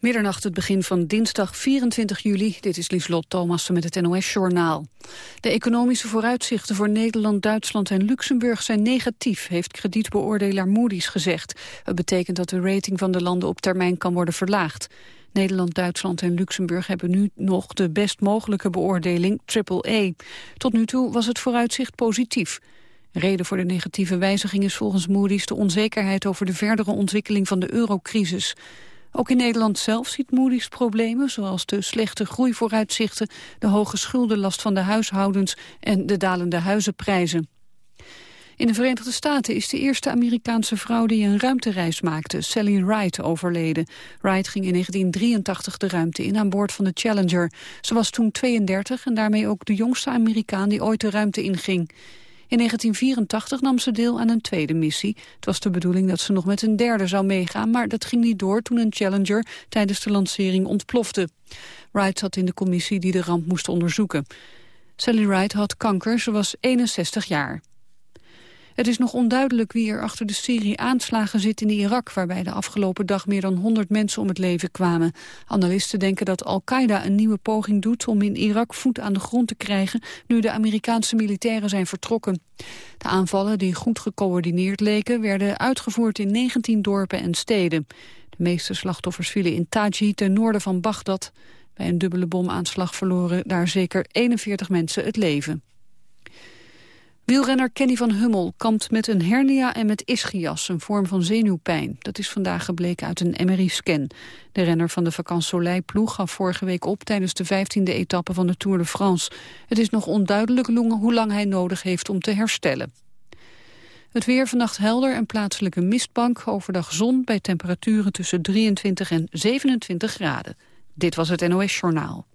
Middernacht het begin van dinsdag 24 juli. Dit is Lieslot Thomassen met het NOS-journaal. De economische vooruitzichten voor Nederland, Duitsland en Luxemburg zijn negatief, heeft kredietbeoordelaar Moody's gezegd. Het betekent dat de rating van de landen op termijn kan worden verlaagd. Nederland, Duitsland en Luxemburg hebben nu nog de best mogelijke beoordeling AAA. Tot nu toe was het vooruitzicht positief. Reden voor de negatieve wijziging is volgens Moody's de onzekerheid over de verdere ontwikkeling van de eurocrisis. Ook in Nederland zelf ziet Moody's problemen, zoals de slechte groeivooruitzichten, de hoge schuldenlast van de huishoudens en de dalende huizenprijzen. In de Verenigde Staten is de eerste Amerikaanse vrouw die een ruimtereis maakte, Sally Ride, overleden. Ride ging in 1983 de ruimte in aan boord van de Challenger. Ze was toen 32 en daarmee ook de jongste Amerikaan die ooit de ruimte inging. In 1984 nam ze deel aan een tweede missie. Het was de bedoeling dat ze nog met een derde zou meegaan... maar dat ging niet door toen een Challenger tijdens de lancering ontplofte. Wright zat in de commissie die de ramp moest onderzoeken. Sally Wright had kanker, ze was 61 jaar. Het is nog onduidelijk wie er achter de serie aanslagen zit in Irak... waarbij de afgelopen dag meer dan 100 mensen om het leven kwamen. Analisten denken dat Al-Qaeda een nieuwe poging doet... om in Irak voet aan de grond te krijgen... nu de Amerikaanse militairen zijn vertrokken. De aanvallen, die goed gecoördineerd leken... werden uitgevoerd in 19 dorpen en steden. De meeste slachtoffers vielen in Taji, ten noorden van Bagdad. Bij een dubbele bomaanslag verloren daar zeker 41 mensen het leven. Wielrenner Kenny van Hummel kampt met een hernia en met ischias, een vorm van zenuwpijn. Dat is vandaag gebleken uit een MRI-scan. De renner van de Vacances Soleil-ploeg gaf vorige week op tijdens de 15e etappe van de Tour de France. Het is nog onduidelijk hoe lang hij nodig heeft om te herstellen. Het weer vannacht helder en plaatselijke mistbank. Overdag zon bij temperaturen tussen 23 en 27 graden. Dit was het NOS Journaal.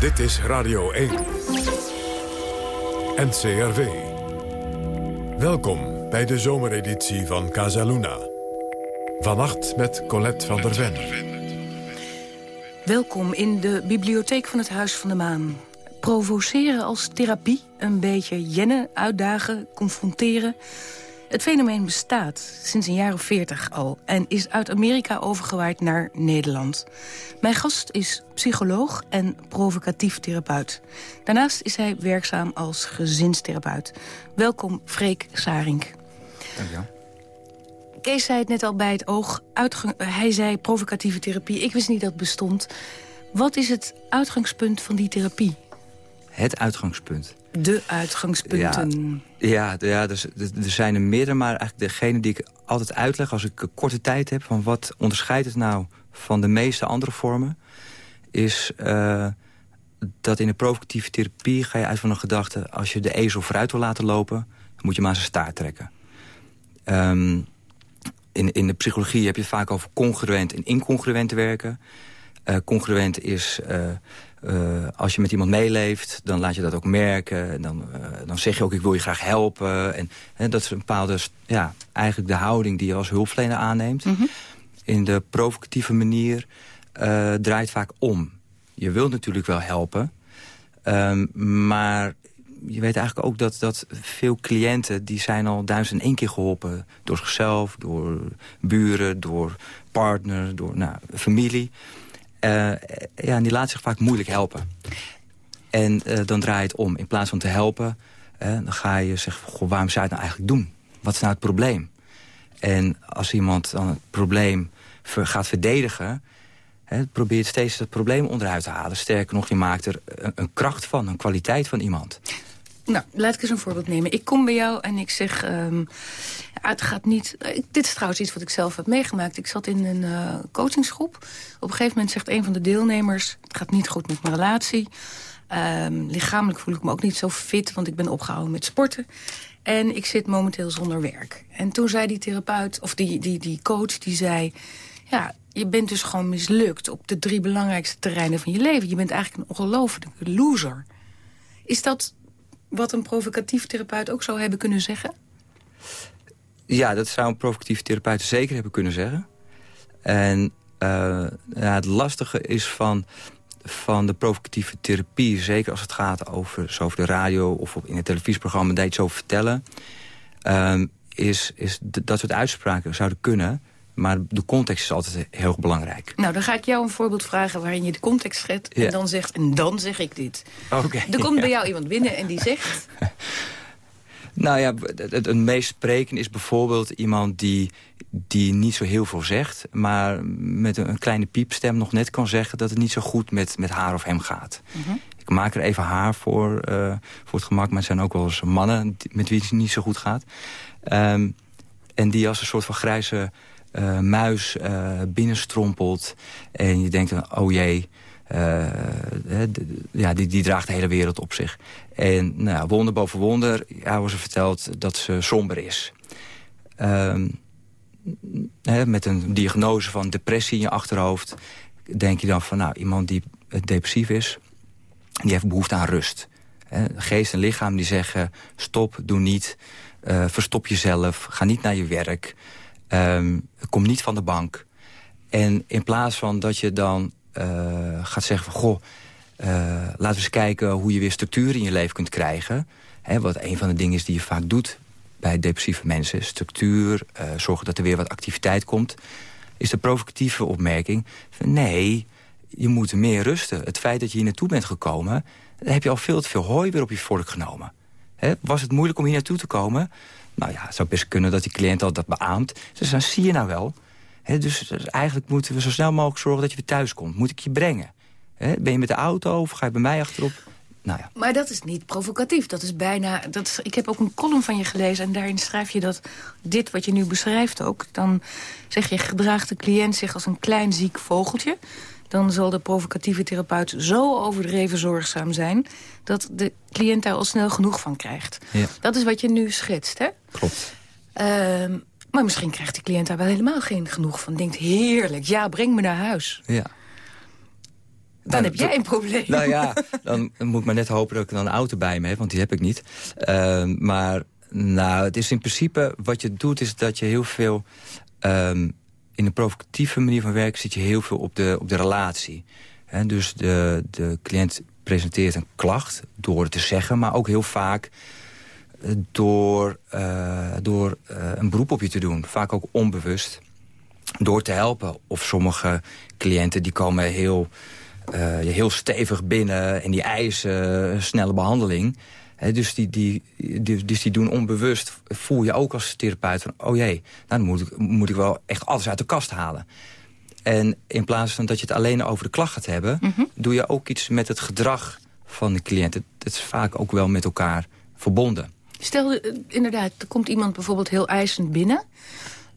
Dit is Radio 1. NCRV. Welkom bij de zomereditie van Casaluna. Vannacht met Colette van der Ven. Welkom in de bibliotheek van het Huis van de Maan. Provoceren als therapie, een beetje jennen, uitdagen, confronteren... Het fenomeen bestaat sinds een jaar of veertig al... en is uit Amerika overgewaaid naar Nederland. Mijn gast is psycholoog en provocatief therapeut. Daarnaast is hij werkzaam als gezinstherapeut. Welkom, Freek Sarink. Dank je Kees zei het net al bij het oog. hij zei provocatieve therapie. Ik wist niet dat het bestond. Wat is het uitgangspunt van die therapie? Het uitgangspunt? De uitgangspunten. Ja, ja, ja dus, er zijn er meerdere, maar eigenlijk degene die ik altijd uitleg... als ik korte tijd heb van wat onderscheidt het nou van de meeste andere vormen... is uh, dat in de provocatieve therapie ga je uit van een gedachte... als je de ezel vooruit wil laten lopen, dan moet je maar zijn staart trekken. Um, in, in de psychologie heb je vaak over congruent en incongruent werken. Uh, congruent is... Uh, uh, als je met iemand meeleeft, dan laat je dat ook merken. Dan, uh, dan zeg je ook, ik wil je graag helpen. En, dat is een bepaalde, ja, eigenlijk de houding die je als hulpverlener aanneemt. Mm -hmm. In de provocatieve manier uh, draait vaak om. Je wilt natuurlijk wel helpen. Um, maar je weet eigenlijk ook dat, dat veel cliënten... die zijn al duizend en één keer geholpen. Door zichzelf, door buren, door partner, door nou, familie... Uh, ja, en die laat zich vaak moeilijk helpen. En uh, dan draai je het om. In plaats van te helpen, uh, dan ga je zeggen... Goh, waarom zou je het nou eigenlijk doen? Wat is nou het probleem? En als iemand dan het probleem gaat verdedigen... Probeert steeds het probleem onderuit te halen. Sterker nog, je maakt er een, kracht van, een kwaliteit van iemand. Nou, laat ik eens een voorbeeld nemen. Ik kom bij jou en ik zeg... Um, het gaat niet... Dit is trouwens iets wat ik zelf heb meegemaakt. Ik zat in een uh, coachingsgroep. Op een gegeven moment zegt een van de deelnemers... het gaat niet goed met mijn relatie. Um, lichamelijk voel ik me ook niet zo fit... want ik ben opgehouden met sporten. En ik zit momenteel zonder werk. En toen zei die therapeut, of die, die, die coach, die zei... ja, je bent dus gewoon mislukt op de drie belangrijkste terreinen van je leven. Je bent eigenlijk een ongelofelijke loser. Is dat wat een provocatief therapeut ook zou hebben kunnen zeggen? Ja, dat zou een provocatief therapeut zeker hebben kunnen zeggen. En uh, ja, het lastige is van, van de provocatieve therapie... zeker als het gaat over, zo over de radio of in het televisieprogramma... dat je het zo vertellen... Uh, is, is dat soort uitspraken zouden kunnen... Maar de context is altijd heel belangrijk. Nou, dan ga ik jou een voorbeeld vragen waarin je de context schet... en dan zegt, en dan zeg ik dit. Oké. er komt bij jou iemand binnen en die zegt... nou ja, het, het meest spreken is bijvoorbeeld iemand die, die niet zo heel veel zegt... maar met een, kleine piepstem nog net kan zeggen... dat het niet zo goed met, met haar of hem gaat. Mhm. Ik maak er even haar voor, uh, voor het gemak... maar het zijn ook wel eens mannen met wie het niet zo goed gaat. Um, en die als een soort van grijze uh, muis uh, binnenstrompelt. En je denkt, oh jee, uh, ja, die, die draagt de hele wereld op zich. En nou, wonder boven wonder ja, wordt ze verteld dat ze somber is. Hè, met een diagnose van depressie in je achterhoofd... denk je dan van, nou, iemand die depressief is... die heeft behoefte aan rust. Geest en lichaam die zeggen, stop, doe niet... Uh, verstop jezelf, ga niet naar je werk... Um, kom niet van de bank. En in plaats van dat je dan gaat zeggen van... goh, uh, laten we eens kijken hoe je weer structuur in je leven kunt krijgen. Hè, wat een van de dingen is die je vaak doet bij depressieve mensen. Structuur, uh, zorgen dat er weer wat activiteit komt. Is de provocatieve opmerking nee, je moet meer rusten. Het feit dat je hier naartoe bent gekomen... dan heb je al veel te veel hooi weer op je vork genomen. Was het moeilijk om hier naartoe te komen... Nou ja, het zou best kunnen dat die cliënt al dat beaamt. Dus dan zie je nou wel. Dus, dus, eigenlijk moeten we zo snel mogelijk zorgen dat je weer thuis komt. Moet ik je brengen? ben je met de auto of ga je bij mij achterop? Nou ja. Maar dat is niet provocatief. Dat is bijna. Dat is, ik heb ook een column van je gelezen en daarin schrijf je dat dit wat je nu beschrijft ook. Dan zeg je gedraagt de cliënt zich als een klein ziek vogeltje dan zal de provocatieve therapeut zo overdreven zorgzaam zijn... dat de cliënt daar al snel genoeg van krijgt. Ja. Dat is wat je nu schetst, hè? Klopt. Uh, maar misschien krijgt de cliënt daar wel helemaal geen genoeg van. Denkt, heerlijk, ja, breng me naar huis. Ja. Dan nou, heb jij een probleem. Nou ja, dan moet ik maar net hopen dat ik dan een auto bij me heb, want die heb ik niet. Uh, maar nou, het is in principe, wat je doet, is dat je heel veel... Um, in een provocatieve manier van werken zit je heel veel op de, op de relatie. He, dus de, de cliënt presenteert een klacht door het te zeggen... maar ook heel vaak door, uh, door uh, een beroep op je te doen. Vaak ook onbewust. Door te helpen. Of sommige cliënten die komen heel, heel stevig binnen... en die eisen snelle behandeling dus, die, die, die, dus die doen onbewust, voel je ook als therapeut van... oh jee, nou, dan moet ik, moet ik wel echt alles uit de kast halen. En in plaats van dat je het alleen over de klacht gaat hebben... Mhm. doe je ook iets met het gedrag van de cliënt. Het, is vaak ook wel met elkaar verbonden. Stel, eh, inderdaad, er komt iemand bijvoorbeeld heel eisend binnen...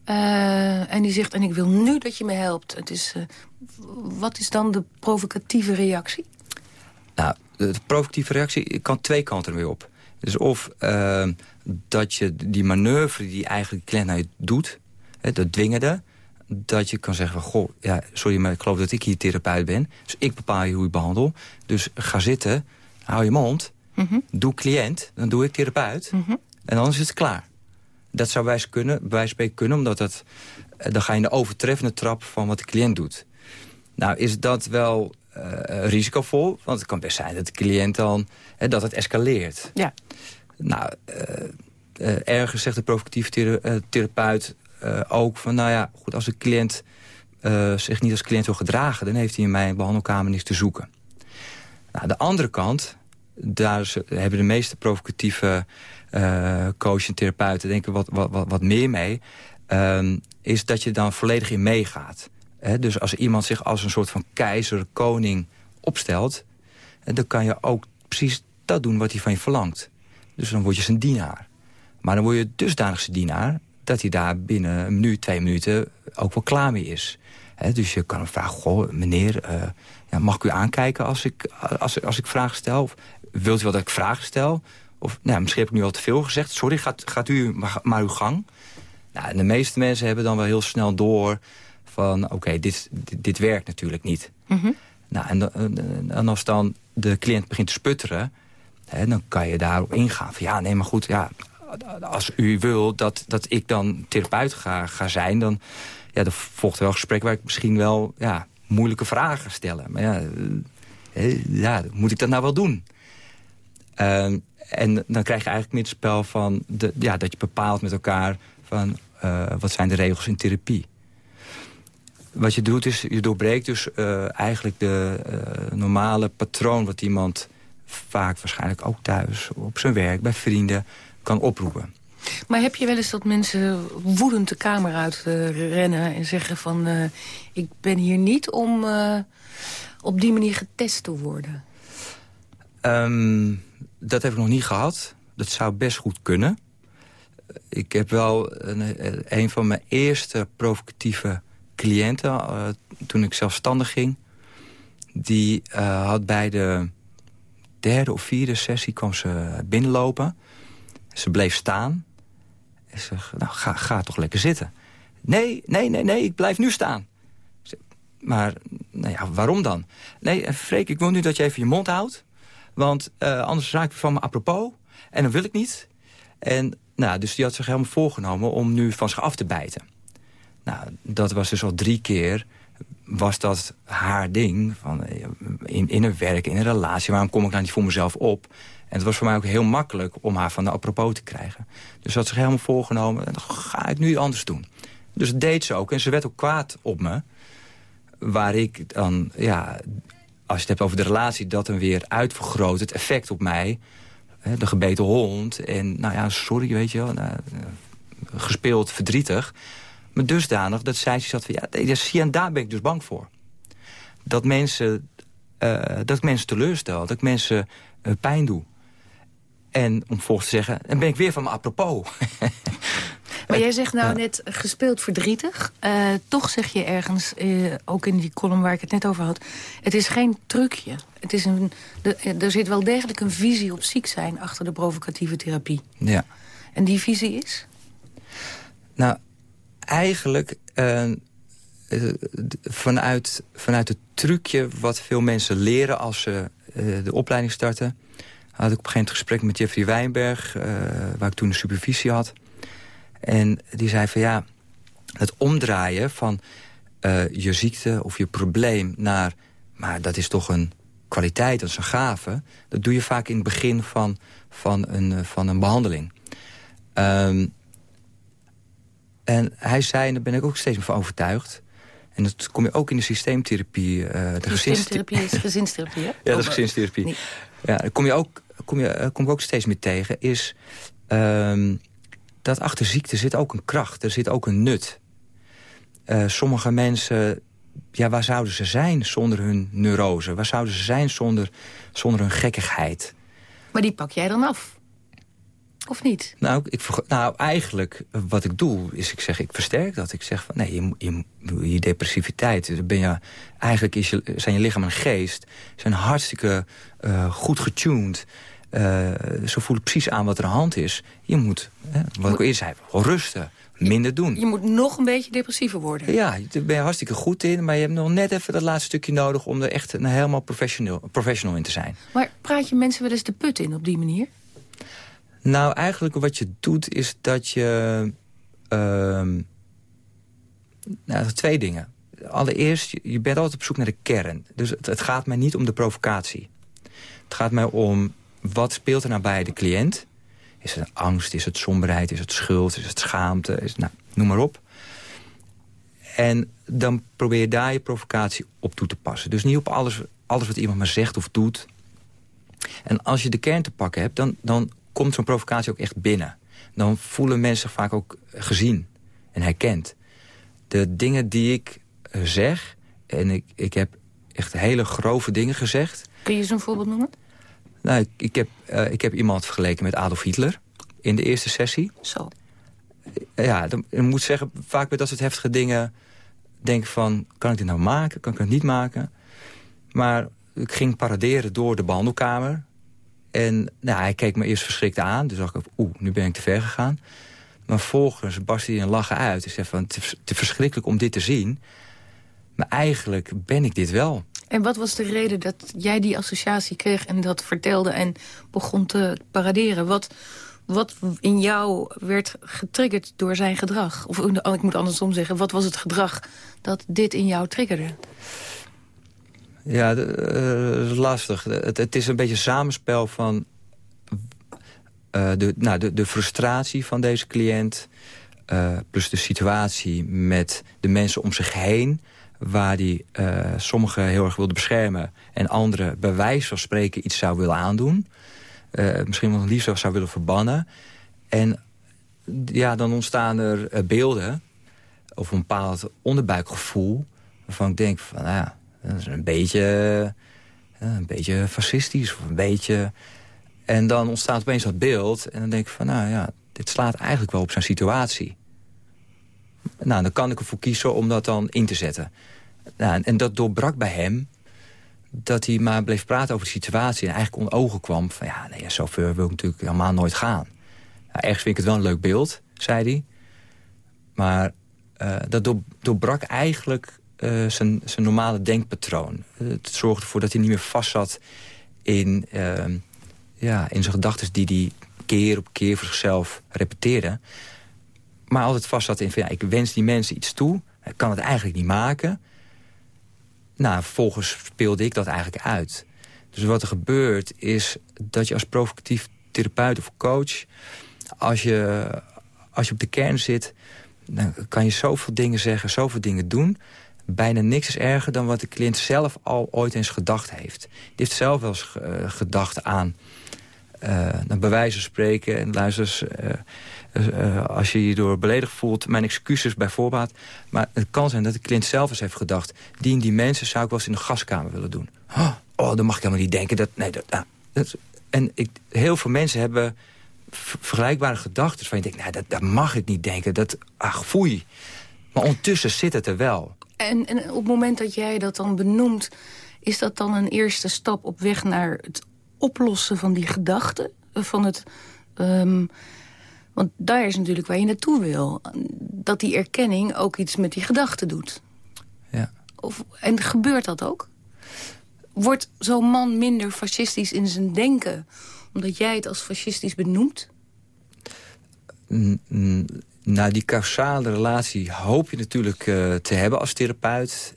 Uh, en die zegt, en ik wil nu dat je me helpt. Het is, uh, wat is dan de provocatieve reactie? Nou, de provocatieve reactie kan twee kanten weer op. Dus of uh, dat je die manoeuvre die eigenlijk de je doet... Hè, dat dwingende, dat je kan zeggen van... goh, ja, sorry, maar ik geloof dat ik hier therapeut ben. Dus ik bepaal je hoe ik behandel. Dus ga zitten, hou je mond, mm doe cliënt, dan doe ik therapeut. Mhm. En dan is het klaar. Dat zou wij kunnen, bij spreken kunnen, omdat dat, dan ga je in de overtreffende trap van wat de cliënt doet. Nou, is dat wel uh, risicovol. Want het kan best zijn dat de cliënt dan... Hè, dat het escaleert. Ja. Nou, uh, ergens zegt de provocatieve therapeut ook van... nou ja, goed, als de cliënt zich niet als cliënt wil gedragen... dan heeft hij in mijn behandelkamer niets te zoeken. Nou, de andere kant, daar hebben de meeste provocatieve uh, coaches en therapeuten... denk ik wat, wat, wat, meer mee... Um, is dat je dan volledig in meegaat dus als iemand zich als een soort van keizer, koning opstelt... dan kan je ook precies dat doen wat hij van je verlangt. Dus dan word je zijn dienaar. Maar dan word je dusdanig zijn dienaar... dat hij daar binnen een minuut, twee minuten ook wel klaar mee is. dus je kan hem vragen, goh, meneer, uh, ja, mag ik u aankijken als ik, als, als ik vragen stel? Of wilt u wel dat ik vragen stel? Of nou, misschien heb ik nu al te veel gezegd. Sorry, gaat, gaat u maar, maar uw gang. Nou, de meeste mensen hebben dan wel heel snel door van oké, dit, dit, werkt natuurlijk niet. Mhm. Nou, en, en, als dan de cliënt begint te sputteren... Hè, dan kan je daarop ingaan. Van, ja, nee, maar goed, ja, als u wil dat, dat ik dan therapeut ga, ga zijn... dan ja, er volgt wel een gesprek waar ik misschien wel ja, moeilijke vragen stellen. Maar ja, ja, moet ik dat nou wel doen? Ehm, en dan krijg je eigenlijk meer het spel van... De, ja, dat je bepaalt met elkaar van uh, wat zijn de regels in therapie. Wat je doet is, je doorbreekt dus eigenlijk de normale patroon... wat iemand vaak waarschijnlijk ook thuis, op zijn werk, bij vrienden kan oproepen. Maar heb je wel eens dat mensen woedend de kamer uit rennen... en zeggen van, ik ben hier niet om op die manier getest te worden? Um, dat heb ik nog niet gehad. Dat zou best goed kunnen. Ik heb wel een, een van mijn eerste provocatieve cliënten... Toen ik zelfstandig ging... die had bij de derde of vierde sessie kwam ze binnenlopen. Ze bleef staan. En ze zei, nou, ga, toch lekker zitten. Nee, nee, nee, nee, ik blijf nu staan. Maar, nou ja, waarom dan? Nee, Freek, ik wil nu dat je even je mond houdt. Want uh, anders raak ik van me apropos. En dat wil ik niet. En nou, dus die had zich helemaal voorgenomen om nu van zich af te bijten. Nou, dat was dus al drie keer was dat haar ding. Van, eh, in, in een werk, in een relatie. Waarom kom ik nou niet voor mezelf op? En het was voor mij ook heel makkelijk om haar van de apropos te krijgen. Dus had zich helemaal voorgenomen. En dan ga ik nu anders doen. Dus dat deed ze ook. En ze werd ook kwaad op me. Waar ik dan, ja, als je het hebt over de relatie... dat dan weer uitvergroot het effect op mij. De gebeten hond. En nou ja, sorry, weet je wel. Nou, eh, gespeeld verdrietig. Maar dusdanig dat zij zat van... ja, zie en daar ben ik dus bang voor. Dat mensen, uh, dat ik mensen teleurstel. Dat ik mensen uh, pijn doe. En om volgens te zeggen, dan ben ik weer van me apropos. Maar jij zegt nou net gespeeld verdrietig. Uh, toch zeg je ergens, uh, ook in die column waar ik het net over had... het is geen trucje. Het is een, de, er zit wel degelijk een visie op ziek zijn... achter de provocatieve therapie. Ja. En die visie is? Nou, eigenlijk... Uh, vanuit, vanuit het trucje wat veel mensen leren als ze de opleiding starten... had ik op een gegeven moment gesprek met Jeffrey Wijnberg... waar ik toen de supervisie had... En die zei van ja, het omdraaien van uh, je ziekte of je probleem naar... maar dat is toch een kwaliteit, dat is een gave... dat doe je vaak in het begin van, van, een, uh, van een behandeling. Um, en hij zei, en daar ben ik ook steeds meer van overtuigd... en dat kom je ook in de systeemtherapie... Uh, de systeemtherapie is gezinstherapie, hè? ja, dat is gezinstherapie. Nee. Ja, daar kom je ook, kom je, kom ik ook steeds meer tegen, is... Um, dat achter ziekte zit ook een kracht, er zit ook een nut. Uh, sommige mensen, ja, waar zouden ze zijn zonder hun neurose? Waar zouden ze zijn zonder, zonder hun gekkigheid? Maar die pak jij dan af? Of niet? Nou, ik, nou, eigenlijk wat ik doe, is ik zeg, ik versterk dat. Ik zeg van, nee, je, je, je depressiviteit, ben je, eigenlijk is je, zijn je lichaam en geest zijn hartstikke uh, goed getuned. Uh, ze voelen precies aan wat er aan de hand is. Je moet, hè, wat ik al eerder zei, rusten, minder doen. Je moet nog een beetje depressiever worden. Ja, daar ben je hartstikke goed in. Maar je hebt nog net even dat laatste stukje nodig... om er echt een helemaal professional, professional in te zijn. Maar praat je mensen wel eens de put in op die manier? Nou, eigenlijk wat je doet is dat je... Uh, nou, twee dingen. Allereerst, je bent altijd op zoek naar de kern. Dus het, gaat mij niet om de provocatie. Het gaat mij om wat speelt er nou bij de cliënt? Is het angst, is het somberheid, is het schuld, is het schaamte? Is, nou, noem maar op. En dan probeer je daar je provocatie op toe te passen. Dus niet op alles, alles wat iemand maar zegt of doet. En als je de kern te pakken hebt, dan, dan komt zo'n provocatie ook echt binnen. Dan voelen mensen zich vaak ook gezien en herkend. De dingen die ik eh, zeg, en ik, ik heb echt hele grove dingen gezegd... Kun je zo'n voorbeeld noemen? Nou, ik, ik heb, uh, ik heb iemand vergeleken met Adolf Hitler in de eerste sessie. Zo. Ja, dan, ik moet zeggen, vaak bij dat soort heftige dingen... denk van, kan ik dit nou maken? Kan ik het niet maken? Maar ik ging paraderen door de behandelkamer. En nou, hij keek me eerst verschrikt aan. Dus dacht ik, oeh, nu ben ik te ver gegaan. Maar volgens barstte hij een lachen uit. Hij zei van, het is te verschrikkelijk om dit te zien. Maar eigenlijk ben ik dit wel. En wat was de reden dat jij die associatie kreeg en dat vertelde en begon te paraderen? Wat, wat in jou werd getriggerd door zijn gedrag? Of ik moet andersom zeggen, wat was het gedrag dat dit in jou triggerde? Ja, dat is lastig. Het, het, is een beetje een samenspel van... de, nou, de, de frustratie van deze cliënt... plus de situatie met de mensen om zich heen waar hij uh, sommigen heel erg wilde beschermen... en anderen bij wijze van spreken iets zou willen aandoen. Misschien wel liefst zou willen verbannen. En ja, dan ontstaan er beelden of een bepaald onderbuikgevoel... waarvan ik denk van, nou ja, dat is een beetje, een beetje fascistisch of een beetje... En dan ontstaat opeens dat beeld en dan denk ik van, nou ja, dit slaat eigenlijk wel op zijn situatie. Nou, dan kan ik ervoor kiezen om dat dan in te zetten. Nou, en dat doorbrak bij hem dat hij maar bleef praten over de situatie... en eigenlijk onder ogen kwam van... ja, nee, zo wil ik natuurlijk helemaal nooit gaan. Nou, ergens vind ik het wel een leuk beeld, zei hij. Maar uh, dat doorbrak eigenlijk uh, zijn, zijn normale denkpatroon. het zorgde ervoor dat hij niet meer vast zat in, uh, ja, in zijn gedachten... die hij keer op keer voor zichzelf repeteerde. Maar altijd vast zat in van, ja, ik wens die mensen iets toe... ik kan het eigenlijk niet maken... Nou, vervolgens speelde ik dat eigenlijk uit. Dus wat er gebeurt is dat je als provocatief therapeut of coach... als je, als je op de kern zit, dan kan je zoveel dingen zeggen, zoveel dingen doen... bijna niks is erger dan wat de cliënt zelf al ooit eens gedacht heeft. Die heeft zelf wel eens uh, gedacht aan... Uh, bij wijze van spreken, en luister. Uh, als je je door beledigd voelt, mijn excuses bij voorbaat. Maar het kan zijn dat de cliënt zelf eens heeft gedacht... die die mensen zou ik wel eens in de gaskamer willen doen. Oh, dan mag ik helemaal niet denken. Dat, nee, dat, nou, en ik, heel veel mensen hebben vergelijkbare gedachten... van je denkt, nou, dat, dat mag ik niet denken. Dat, ach, foei. Maar ondertussen zit het er wel. En, en op het moment dat jij dat dan benoemt... is dat dan een eerste stap op weg naar het oplossen van die gedachten? Van het... Um, want daar is natuurlijk waar je naartoe wil. Dat die erkenning ook iets met die gedachten doet. Ja. Of, en gebeurt dat ook? Wordt zo'n man minder fascistisch in zijn denken... omdat jij het als fascistisch benoemt? Nou, die causale relatie hoop je natuurlijk uh, te hebben als therapeut.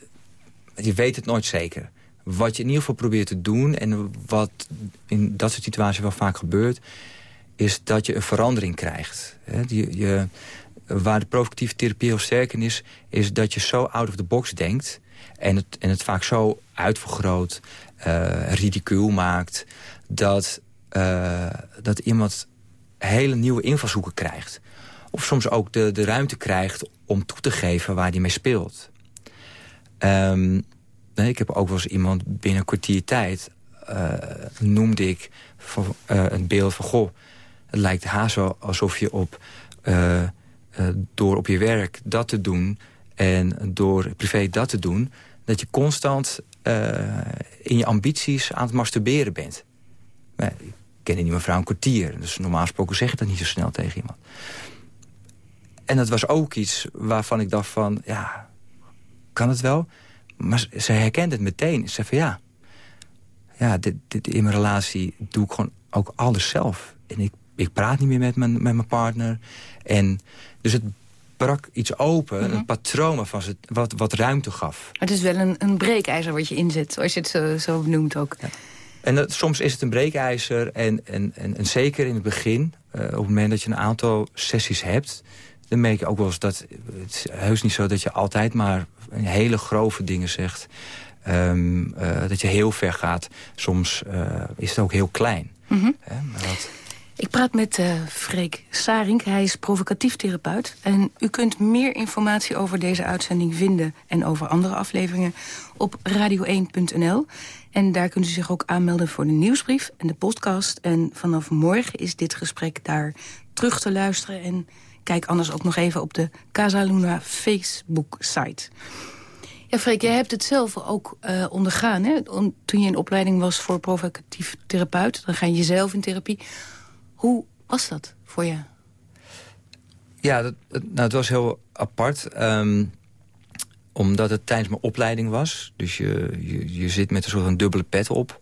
Je weet het nooit zeker. Wat je in ieder geval probeert te doen... en wat in dat soort situaties wel vaak gebeurt is dat je een verandering krijgt. Je, je, waar de provocatieve therapie heel sterk in is... is dat je zo out of the box denkt... en het, en het vaak zo uitvergroot, uh, ridicuul maakt... Dat, uh, dat iemand hele nieuwe invalshoeken krijgt. Of soms ook de, de ruimte krijgt om toe te geven waar hij mee speelt. Um, nee, ik heb ook wel eens iemand binnen een kwartier tijd... Uh, noemde ik voor, een beeld van... goh, het lijkt haast alsof je op, uh, door op je werk dat te doen... en door privé dat te doen... dat je constant in je ambities aan het masturberen bent. Maar, ik ken die mevrouw een kwartier. Dus normaal gesproken zeg je dat niet zo snel tegen iemand. En dat was ook iets waarvan ik dacht van... ja, kan het wel? Maar ze herkende het meteen. Ze zei van ja, ja dit, dit, in mijn relatie doe ik gewoon ook alles zelf. En ik ik praat niet meer met mijn, met mijn partner. En dus het brak iets open, mhm. een patroon van wat, wat ruimte gaf. Het is wel een, een breekijzer wat je inzet, zoals je het zo, zo noemt ook. En dat, soms is het een breekijzer en, en, en, en zeker in het begin... Uh, op het moment dat je een aantal sessies hebt... dan merk je ook wel eens dat het is heus niet zo dat je altijd maar hele grove dingen zegt. Um, uh, dat je heel ver gaat. Soms uh, is het ook heel klein. Mm -hmm. maar dat... Ik praat met uh, Freek Sarink. Hij is provocatief therapeut. En u kunt meer informatie over deze uitzending vinden... en over andere afleveringen op radio1.nl. En daar kunt u zich ook aanmelden voor de nieuwsbrief en de podcast. En vanaf morgen is dit gesprek daar terug te luisteren. En kijk anders ook nog even op de Casa Luna Facebook-site. Ja, Freek, jij hebt het zelf ook uh, ondergaan. Hè? Toen je in opleiding was voor provocatief therapeut. Dan ga je zelf in therapie. Hoe was dat voor je? Ja, dat, nou, het was heel apart. Um, omdat het tijdens mijn opleiding was. Dus je, je, je zit met een soort van dubbele pet op.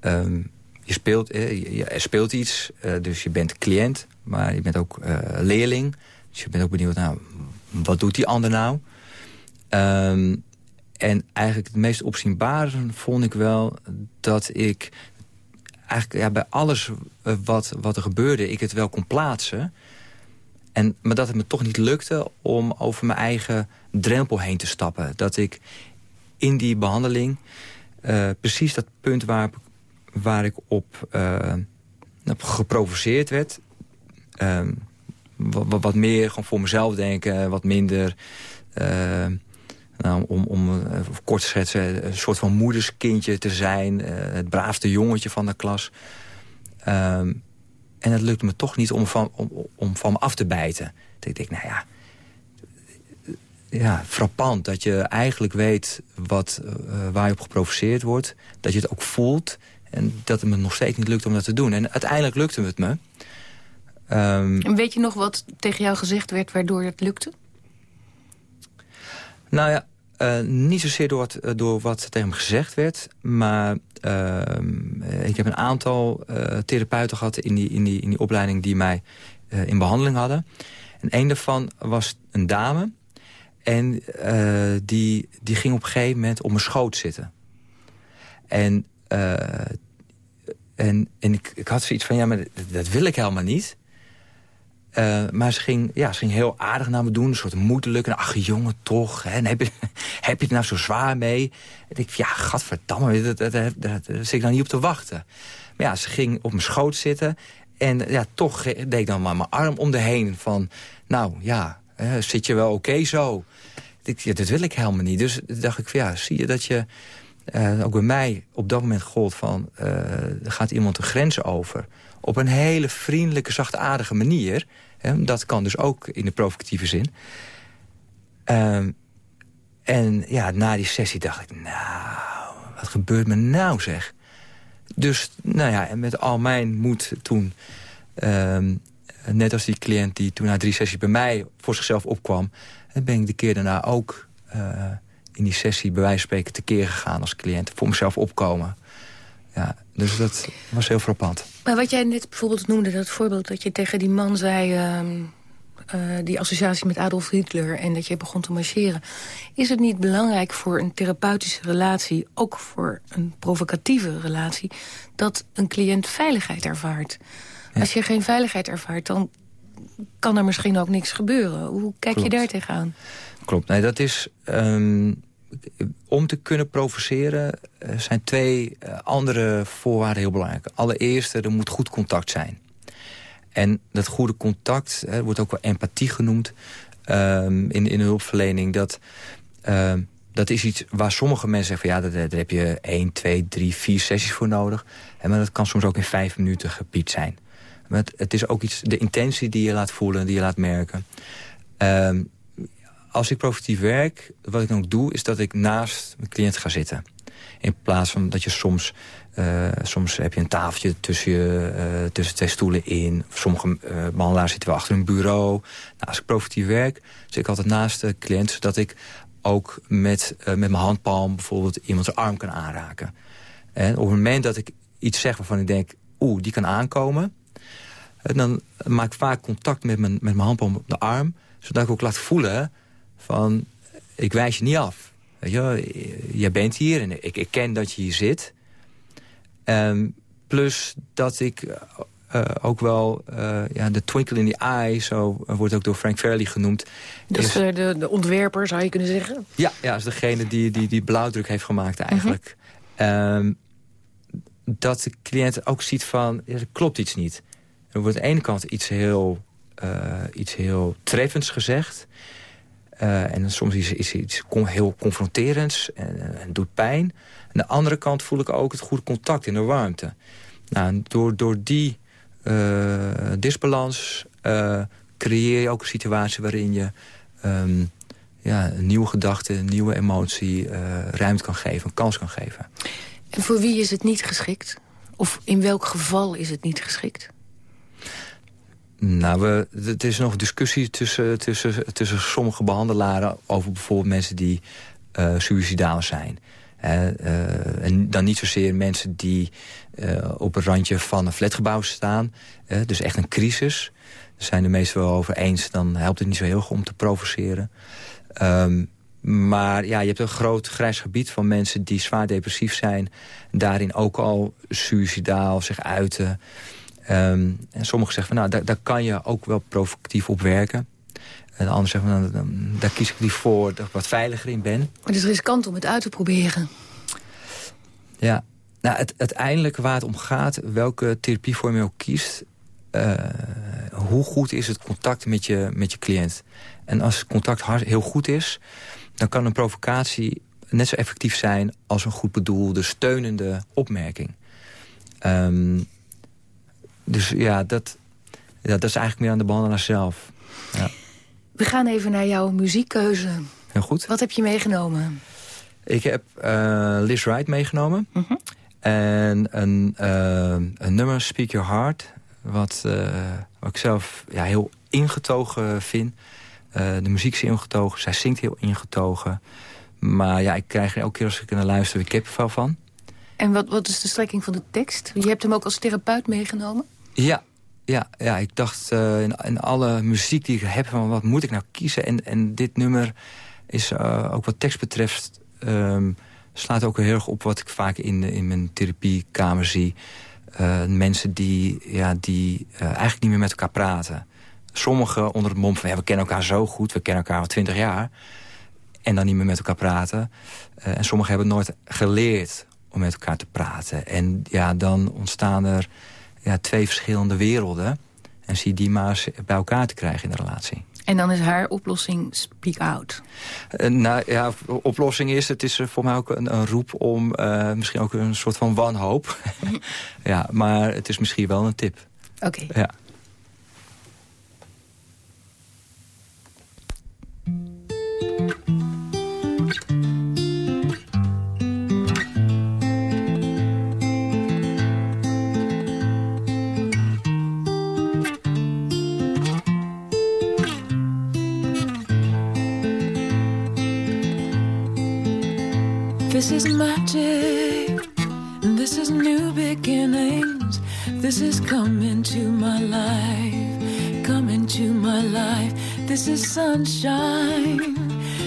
Um, je speelt, je, er speelt iets, uh, dus je bent cliënt. Maar je bent ook uh, leerling. Dus je bent ook benieuwd, nou, wat doet die ander nou? Um, en eigenlijk het meest opzienbare vond ik wel dat ik eigenlijk ja, bij alles wat, wat er gebeurde... ik het wel kon plaatsen. En, maar dat het me toch niet lukte om over mijn eigen drempel heen te stappen. Dat ik in die behandeling precies dat punt waar, waar ik op, op geprovoceerd werd... Ehm, wat, meer gewoon voor mezelf denken, wat minder... Uh, nou, om, om uh, kort te schetsen, een soort van moederskindje te zijn. Het braafste jongetje van de klas. Um, en het lukte me toch niet om van, om, om van me af te bijten. Dat ik denk, nou ja, ja, frappant dat je eigenlijk weet wat, waar je op geprovoceerd wordt. Dat je het ook voelt. En dat het me nog steeds niet lukt om dat te doen. En uiteindelijk lukte het me. Um, en weet je nog wat tegen jou gezegd werd waardoor het lukte? Nou ja, uh, niet zozeer door wat, eh, door wat tegen me gezegd werd. Maar uh, ik heb een aantal uh, therapeuten gehad in die, in, die, in die opleiding... die mij in behandeling hadden. En een daarvan was een dame. En die, die ging op een gegeven moment op mijn schoot zitten. En, en, en ik, ik had zoiets van, ja, maar dat, dat wil ik helemaal niet... Uh, maar ze ging, ja, ze ging heel aardig naar me doen. Een soort moedelijk. ach, jongen, toch. Hè, heb, je, heb je het nou zo zwaar mee? En ik ja, gadverdamme, daar, zit ik nou niet op te wachten. Maar ja, ze ging op mijn schoot zitten. En ja, toch deed ik dan maar mijn arm om de heen. Van, nou ja, hè, zit je wel oké zo? Ik, dat wil ik helemaal niet. Dus dacht ik, ja, zie je dat je... Uh, ook bij mij op dat moment gold van... Uh, gaat iemand de grens over. Op een hele vriendelijke, zachtaardige manier dat kan dus ook in de provocatieve zin. Ehm, en ja, na die sessie dacht ik, nou, wat gebeurt me nou zeg? Dus, nou ja, en met al mijn moed toen... Ehm, net als die cliënt die toen na drie sessies bij mij voor zichzelf opkwam... ben ik de keer daarna ook uh, in die sessie bij wijze van spreken tekeer gegaan als cliënt. Voor mezelf opkomen. Ja, dus dat was heel frappant. Maar wat jij net bijvoorbeeld noemde, dat voorbeeld dat je tegen die man zei... Uh, uh, die associatie met Adolf Hitler en dat je begon te marcheren. Is het niet belangrijk voor een therapeutische relatie... ook voor een provocatieve relatie... dat een cliënt veiligheid ervaart? Als je geen veiligheid ervaart, dan kan er misschien ook niks gebeuren. Hoe kijk je daar tegenaan? Klopt. Nee, dat is... Um, om te kunnen provoceren uh, zijn twee uh, andere voorwaarden heel belangrijk. Allereerst, er moet goed contact zijn. En dat goede contact, hè, wordt ook wel empathie genoemd um, in, in de hulpverlening. Dat, uh, dat is iets waar sommige mensen zeggen van ja, daar, heb je 1, 2, 3, 4 sessies voor nodig. En maar dat kan soms ook in vijf minuten gepiept zijn. Maar het, is ook iets, de intentie die je laat voelen, die je laat merken. Um, als ik provocatief werk, wat ik dan ook doe... is dat ik naast mijn cliënt ga zitten. In plaats van dat je soms... Uh, soms heb je een tafeltje tussen, je, uh, tussen twee stoelen in. Sommige uh, behandelaars zitten wel achter een bureau. Nou, als ik provocatief werk, zit ik altijd naast de cliënt... zodat ik ook met, met mijn handpalm bijvoorbeeld iemands arm kan aanraken. En op het moment dat ik iets zeg waarvan ik denk... oeh, die kan aankomen... dan maak ik vaak contact met mijn, met mijn handpalm op de arm... zodat ik ook laat voelen van ik wijs je niet af. Weet je, jij bent hier en ik, ik ken dat je hier zit. Um, plus dat ik uh, ook wel uh, ja, de twinkle in the eye, zo wordt ook door Frank Fairley genoemd. Dus is, de, de ontwerper, zou je kunnen zeggen? Ja, ja is degene die, die die blauwdruk heeft gemaakt eigenlijk. Mm -hmm. um, dat de cliënt ook ziet van, er klopt iets niet. Er wordt aan de ene kant iets heel, iets heel treffends gezegd. Uh, en soms is, is iets heel confronterends en, en, doet pijn. Aan de andere kant voel ik ook het goede contact in de warmte. Nou, door, door die uh, disbalans uh, creëer je ook een situatie waarin je um, ja, een nieuwe gedachte, een nieuwe emotie ruimte kan geven, kans kan geven. En voor wie is het niet geschikt? Of in welk geval is het niet geschikt? Nou, we, het is nog discussie tussen, tussen, tussen sommige behandelaren... over bijvoorbeeld mensen die uh, suicidaal zijn. Uh, en dan niet zozeer mensen die uh, op het randje van een flatgebouw staan. dus echt een crisis. Daar zijn de meesten wel over eens. Dan helpt het niet zo heel goed om te provoceren. Um, Maar ja, je hebt een groot grijs gebied van mensen die zwaar depressief zijn. Daarin ook al suicidaal zich uiten. Ehm, en sommigen zeggen van nou, daar, daar kan je ook wel provocatief op werken. En anderen zeggen van nou, daar kies ik liever voor dat ik wat veiliger in ben. Maar het is riskant om het uit te proberen. Ja, nou, het, uiteindelijk waar het om gaat, welke therapievorm je ook kiest... Uh, hoe goed is het contact met je, met je cliënt? En als het contact heel goed is, dan kan een provocatie net zo effectief zijn... als een goed bedoelde, steunende opmerking. Um, dus ja dat, ja, dat is eigenlijk meer aan de behandelaar zelf. Ja. We gaan even naar jouw muziekkeuze. Heel goed. Wat heb je meegenomen? Ik heb uh, Liz Wright meegenomen. Mhm. En een, uh, een nummer, Speak Your Heart. Wat, uh, wat ik zelf ja, heel ingetogen vind. de muziek is ingetogen. Zij zingt heel ingetogen. Maar ja, ik krijg er elke keer als ik naar luister weer kippenvel van. En wat, wat is de strekking van de tekst? Je hebt hem ook als therapeut meegenomen? Ja, ja, ja ik dacht uh, in, alle muziek die ik heb... van wat moet ik nou kiezen? En, en dit nummer is uh, ook wat tekst betreft... Um, slaat ook heel erg op wat ik vaak in, in mijn therapiekamer zie. Uh, mensen die, ja, die eigenlijk niet meer met elkaar praten. Sommigen onder het mom van... Ja, we kennen elkaar zo goed, we kennen elkaar al twintig jaar... en dan niet meer met elkaar praten. en sommigen hebben nooit geleerd om met elkaar te praten. En ja, dan ontstaan er ja, twee verschillende werelden. En zie die maar bij elkaar te krijgen in de relatie. En dan is haar oplossing speak out. Uh, nou ja, oplossing is, het is voor mij ook een, een roep om uh, misschien ook een soort van wanhoop. ja, maar het is misschien wel een tip. Oké. Ja. This is magic. This is new beginnings. This is coming to my life. Coming to my life. This is sunshine.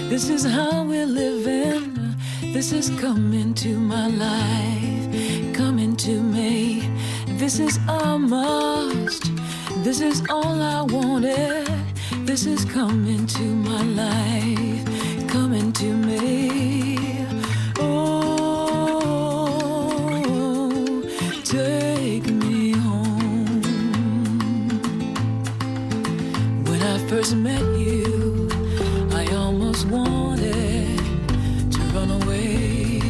This is how we're living. This is coming to my life. Coming to me. This is a must. This is all I wanted. This is coming to my life. Coming to me. First met you, I almost wanted to run away.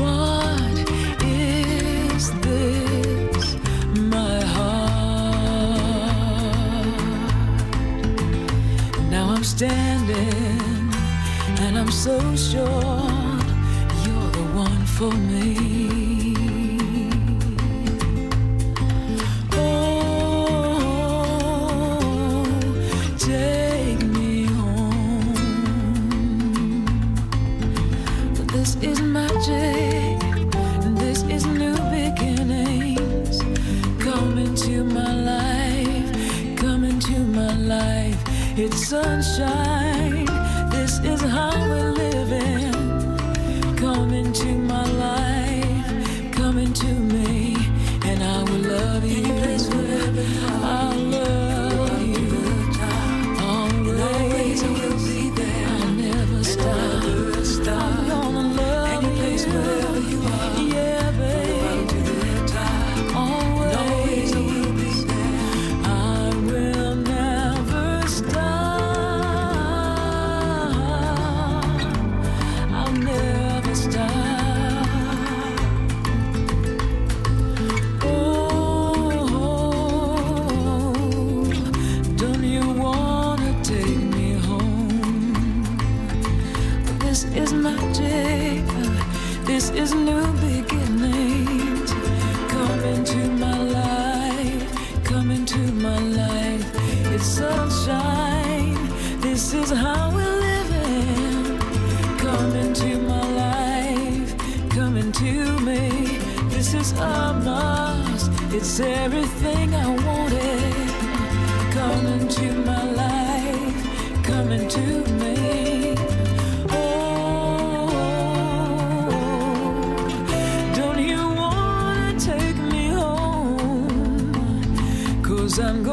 What is this, my heart? Now I'm standing, and I'm so sure you're the one for me.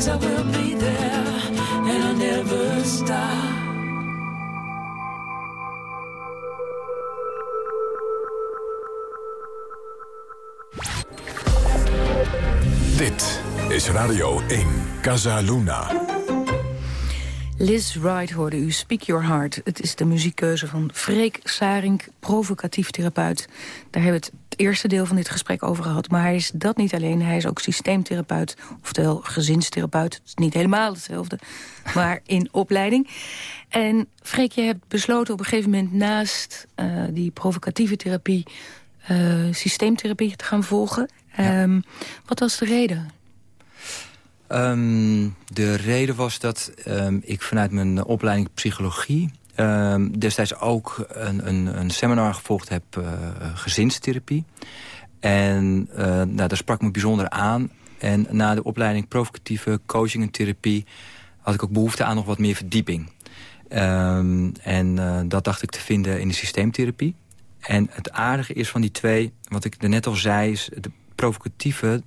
always I will be there, and I'll never stop. Dit is Radio 1, Casa Luna. Liz Wright hoorde u Speak Your Heart. Het is de muziekkeuze van Freek Sarink, provocatief therapeut. Daar hebben we het, het eerste deel van dit gesprek over gehad. Maar hij is dat niet alleen, hij is ook systeemtherapeut. Oftewel gezinstherapeut. Het is niet helemaal hetzelfde, maar in opleiding. En Freek, je hebt besloten op een gegeven moment naast eh, die provocatieve therapie... eh, systeemtherapie te gaan volgen. Ehm, wat was de reden? Ehm, de reden was dat ehm, ik vanuit mijn opleiding psychologie... ehm, destijds ook een, een, een seminar gevolgd heb, eh, gezinstherapie. En eh, nou, daar sprak me bijzonder aan. En na de opleiding provocatieve coaching en therapie... had ik ook behoefte aan nog wat meer verdieping. Ehm, en eh, dat dacht ik te vinden in de systeemtherapie. En het aardige is van die twee, wat ik er net al zei... is de provocatieve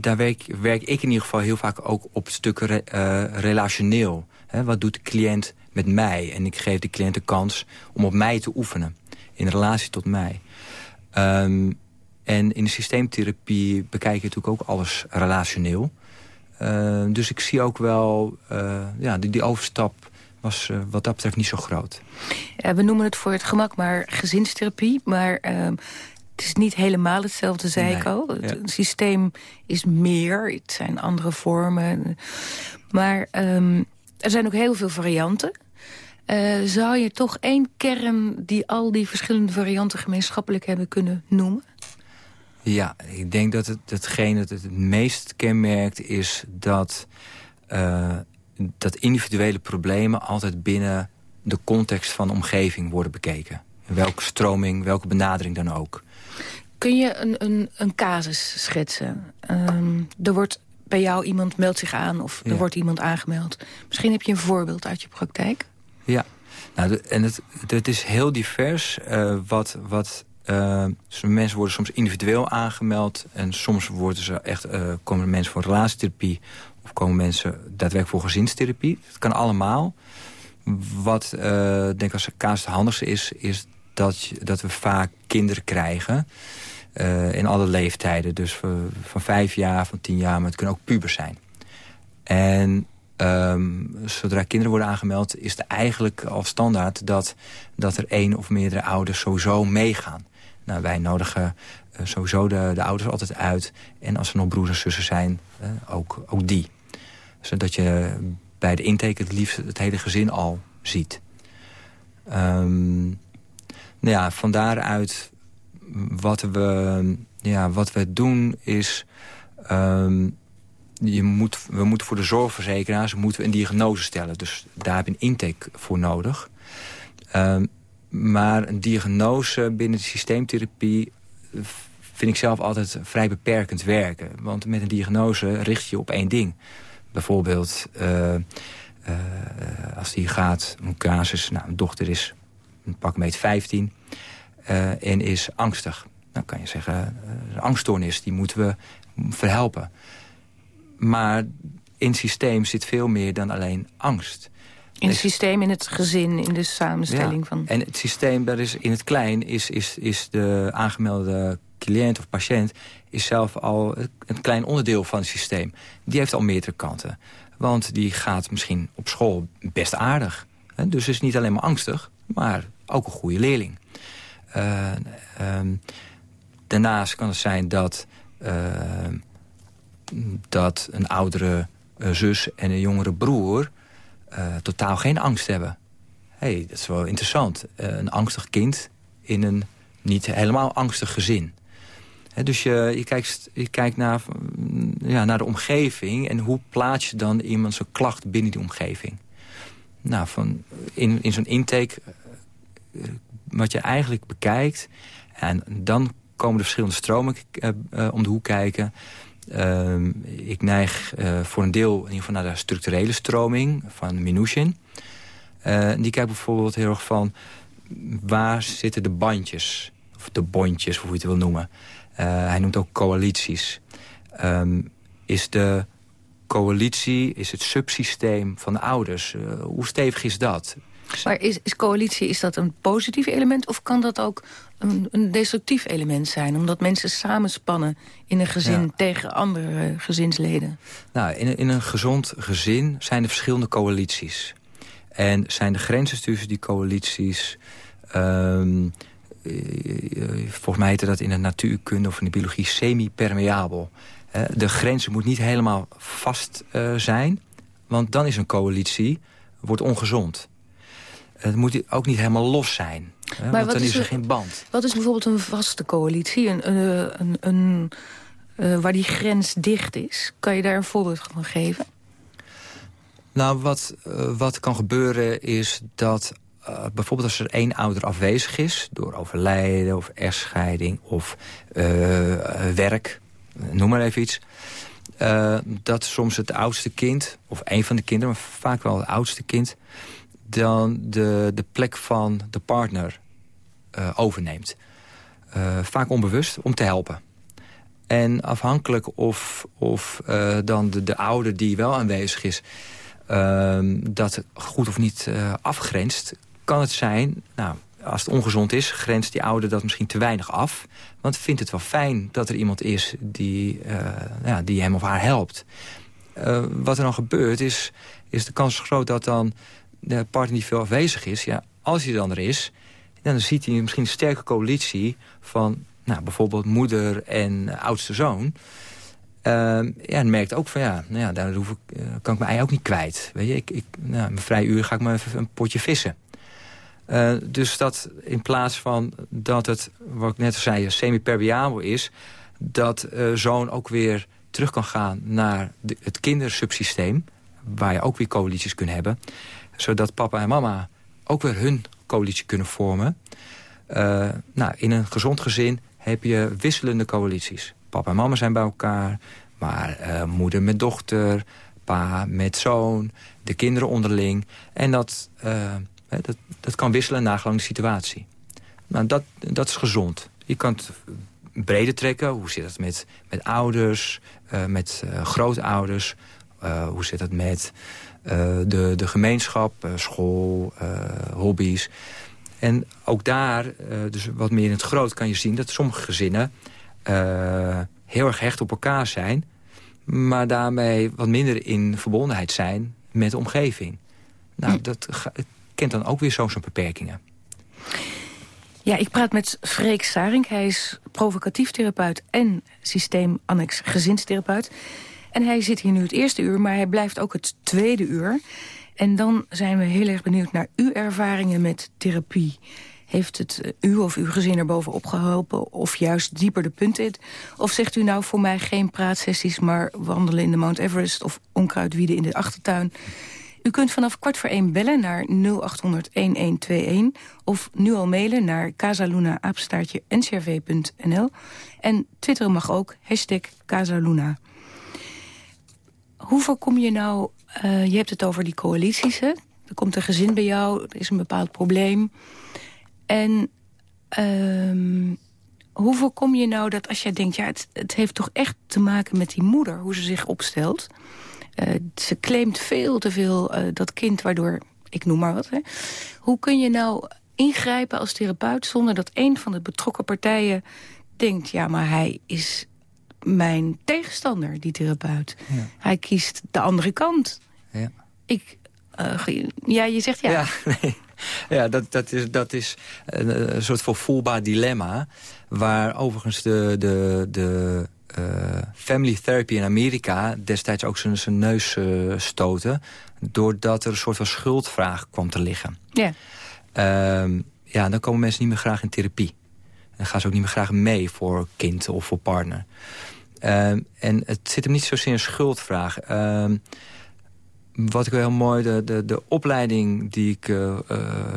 daar werk, werk ik in ieder geval heel vaak ook op het stuk re- eh, relationeel. Wat doet de cliënt met mij? En ik geef de cliënt de kans om op mij te oefenen. In relatie tot mij. Ehm, en in de systeemtherapie bekijk je natuurlijk ook alles relationeel. Eh, dus ik zie ook wel, eh, ja, die, die overstap was eh, wat dat betreft niet zo groot. We noemen het voor het gemak maar gezinstherapie. Maar ehm, het is niet helemaal hetzelfde, zei Nee, ik al. Het ja. systeem is meer, het zijn andere vormen. Maar ehm, er zijn ook heel veel varianten. Eh, zou je toch één kern die al die verschillende varianten gemeenschappelijk hebben kunnen noemen? Ja, ik denk dat het, hetgeen dat het het meest kenmerkt is dat, eh, dat individuele problemen altijd binnen de context van de omgeving worden bekeken. Welke stroming, welke benadering dan ook. Kun je een, een, een casus schetsen? Ehm, er wordt bij jou iemand meldt zich aan of er Ja. wordt iemand aangemeld. Misschien heb je een voorbeeld uit je praktijk. Ja, nou, en het, het is heel divers. eh, wat, wat, eh, mensen worden soms individueel aangemeld... en soms worden ze echt, eh, komen mensen voor relatietherapie... of komen mensen daadwerkelijk voor gezinstherapie. Het kan allemaal. Wat denk ik als kaas het handigste is... is dat, je- dat we vaak kinderen krijgen... eh, in alle leeftijden. Dus van, vijf jaar, van tien jaar, maar het kunnen ook pubers zijn. En ehm, zodra kinderen worden aangemeld... is het eigenlijk al standaard dat, dat er één of meerdere ouders sowieso meegaan. Nou, wij nodigen eh, sowieso de, de ouders altijd uit. En als er nog broers en zussen zijn, eh, ook, ook die. Zodat je bij de intake het liefst het hele gezin al ziet. Ehm, nou ja, van daaruit wat we, ja, wat we doen is... ehm, je moet, we moeten voor de zorgverzekeraars moeten we een diagnose stellen. Dus daar heb je een intake voor nodig. Ehm, maar een diagnose binnen de systeemtherapie... eh, vind ik zelf altijd vrij beperkend werken. Want met een diagnose richt je op één ding. Bijvoorbeeld, eh, eh, als die gaat een casus... Nou, een dochter is een pak meet 15 eh, en is angstig. Dan kan je zeggen, eh, een angststoornis, die moeten we verhelpen. Maar in het systeem zit veel meer dan alleen angst. In het systeem, in het gezin, in de samenstelling Ja, van... En het systeem, dat is in het klein, is, is, is de aangemelde cliënt of patiënt... is zelf al een klein onderdeel van het systeem. Die heeft al meerdere kanten. Want die gaat misschien op school best aardig. Dus is niet alleen maar angstig, maar ook een goede leerling. Eh, ehm, daarnaast kan het zijn dat, eh, dat een oudere eh, zus en een jongere broer... totaal geen angst hebben. hey, dat is wel interessant. een angstig kind in een niet helemaal angstig gezin. dus je, je, kijkt, je kijkt naar, ja, naar de omgeving... en hoe plaats je dan iemand zijn klacht binnen die omgeving. Nou, van in, in zo'n intake, wat je eigenlijk bekijkt... en dan komen de verschillende stromen uh, om de hoek kijken... Ehm, ik neig voor een deel in ieder geval naar de structurele stroming van Minushin. die kijkt bijvoorbeeld heel erg van waar zitten de bandjes? Of de bondjes, hoe je het wil noemen. Hij noemt ook coalities. Um, is de coalitie, is het subsysteem van de ouders? Hoe stevig is dat? Maar is, is, coalitie, is dat een positief element... of kan dat ook een, een destructief element zijn? Omdat mensen samenspannen in een gezin tegen andere gezinsleden. Nou, in, in een gezond gezin zijn er verschillende coalities. En zijn de grenzen tussen die coalities... Um, volgens mij heette dat in de natuurkunde of in de biologie semi-permeabel. de grenzen moet niet helemaal vast zijn, want dan is een coalitie wordt ongezond. Het moet ook niet helemaal los zijn, hè, want dan is er geen band. Wat is bijvoorbeeld een vaste coalitie, een, een, een, een uh, waar die grens dicht is? Kan je daar een voorbeeld van geven? Nou, wat, uh, wat kan gebeuren is dat uh, bijvoorbeeld als er één ouder afwezig is... door overlijden of echtscheiding of werk, noem maar even iets... Dat soms het oudste kind, of een van de kinderen... maar vaak wel het oudste kind... dan de, de plek van de partner overneemt. vaak onbewust, om te helpen. En afhankelijk of, of dan de, de ouder die wel aanwezig is... Ehm, dat goed of niet afgrenst kan het zijn, nou, als het ongezond is, grenst die ouder dat misschien te weinig af. Want vindt het wel fijn dat er iemand is die, ja, die hem of haar helpt. Wat er dan gebeurt is, is de kans groot dat dan de partner niet veel afwezig is. Ja, als hij dan er is, dan ziet hij misschien een sterke coalitie van nou, bijvoorbeeld moeder en oudste zoon. Uh, ja, en merkt ook van ja, nou ja daar hoef ik, kan ik mijn ei ook niet kwijt. Weet je, ik, ik, nou, mijn vrije uur ga ik maar even een potje vissen. Uh, dus dat in plaats van dat het, wat ik net zei, semi-permeabel is... dat uh, zoon ook weer terug kan gaan naar de, het kindersubsysteem... waar je ook weer coalities kunt hebben... zodat papa en mama ook weer hun coalitie kunnen vormen. Uh, nou, in een gezond gezin heb je wisselende coalities. Papa en mama zijn bij elkaar, maar moeder met dochter... pa met zoon, de kinderen onderling. En dat dat, dat kan wisselen gewoon de situatie. Nou, dat, dat is gezond. Je kan het breder trekken. Hoe zit het met, met ouders, met grootouders? Hoe zit het met de, de gemeenschap, school, hobby's? En ook daar, dus wat meer in het groot, kan je zien... dat sommige gezinnen heel erg hecht op elkaar zijn... maar daarmee wat minder in verbondenheid zijn met de omgeving. Nou, hm. dat kent dan ook weer zo zijn beperkingen. Ja, ik praat met Freek Saring. Hij is provocatief therapeut en systeemannex gezinstherapeut. En hij zit hier nu het eerste uur, maar hij blijft ook het tweede uur. En dan zijn we heel erg benieuwd naar uw ervaringen met therapie. Heeft het eh, u of uw gezin er bovenop geholpen? Of juist dieper de punten? Of zegt u nou voor mij geen praatsessies... maar wandelen in de Mount Everest of onkruidwieden in de achtertuin... U kunt vanaf kwart voor één bellen naar 0800-1121... of nu al mailen naar casaluna-ncrv.nl. En twitteren mag ook, hashtag Casaluna. Hoe voorkom je nou... Uh, je hebt het over die coalities, hè? Er komt een gezin bij jou, er is een bepaald probleem. En... Uh, hoe voorkom je nou dat als jij denkt... ja, het, heeft toch echt te maken met die moeder, hoe ze zich opstelt... Uh, ze claimt veel te veel uh, dat kind, waardoor, ik noem maar wat. Hè. Hoe kun je nou ingrijpen als therapeut... zonder dat een van de betrokken partijen denkt... ja, maar hij is mijn tegenstander, die therapeut. Ja. Hij kiest de andere kant. Ja. Ik, uh, ja, je zegt ja. Ja, nee. ja dat, dat, is, dat is een, een soort van voelbaar dilemma... waar overigens de, de, de family therapy in Amerika destijds ook zijn, neus stoten. Doordat er een soort van schuldvraag kwam te liggen. Ja. Ehm, ja, dan komen mensen niet meer graag in therapie. Dan gaan ze ook niet meer graag mee voor kind of voor partner. Ehm, en het zit hem niet zozeer in een schuldvraag. Ehm, wat ik wel heel mooi, de, de, de opleiding die ik uh,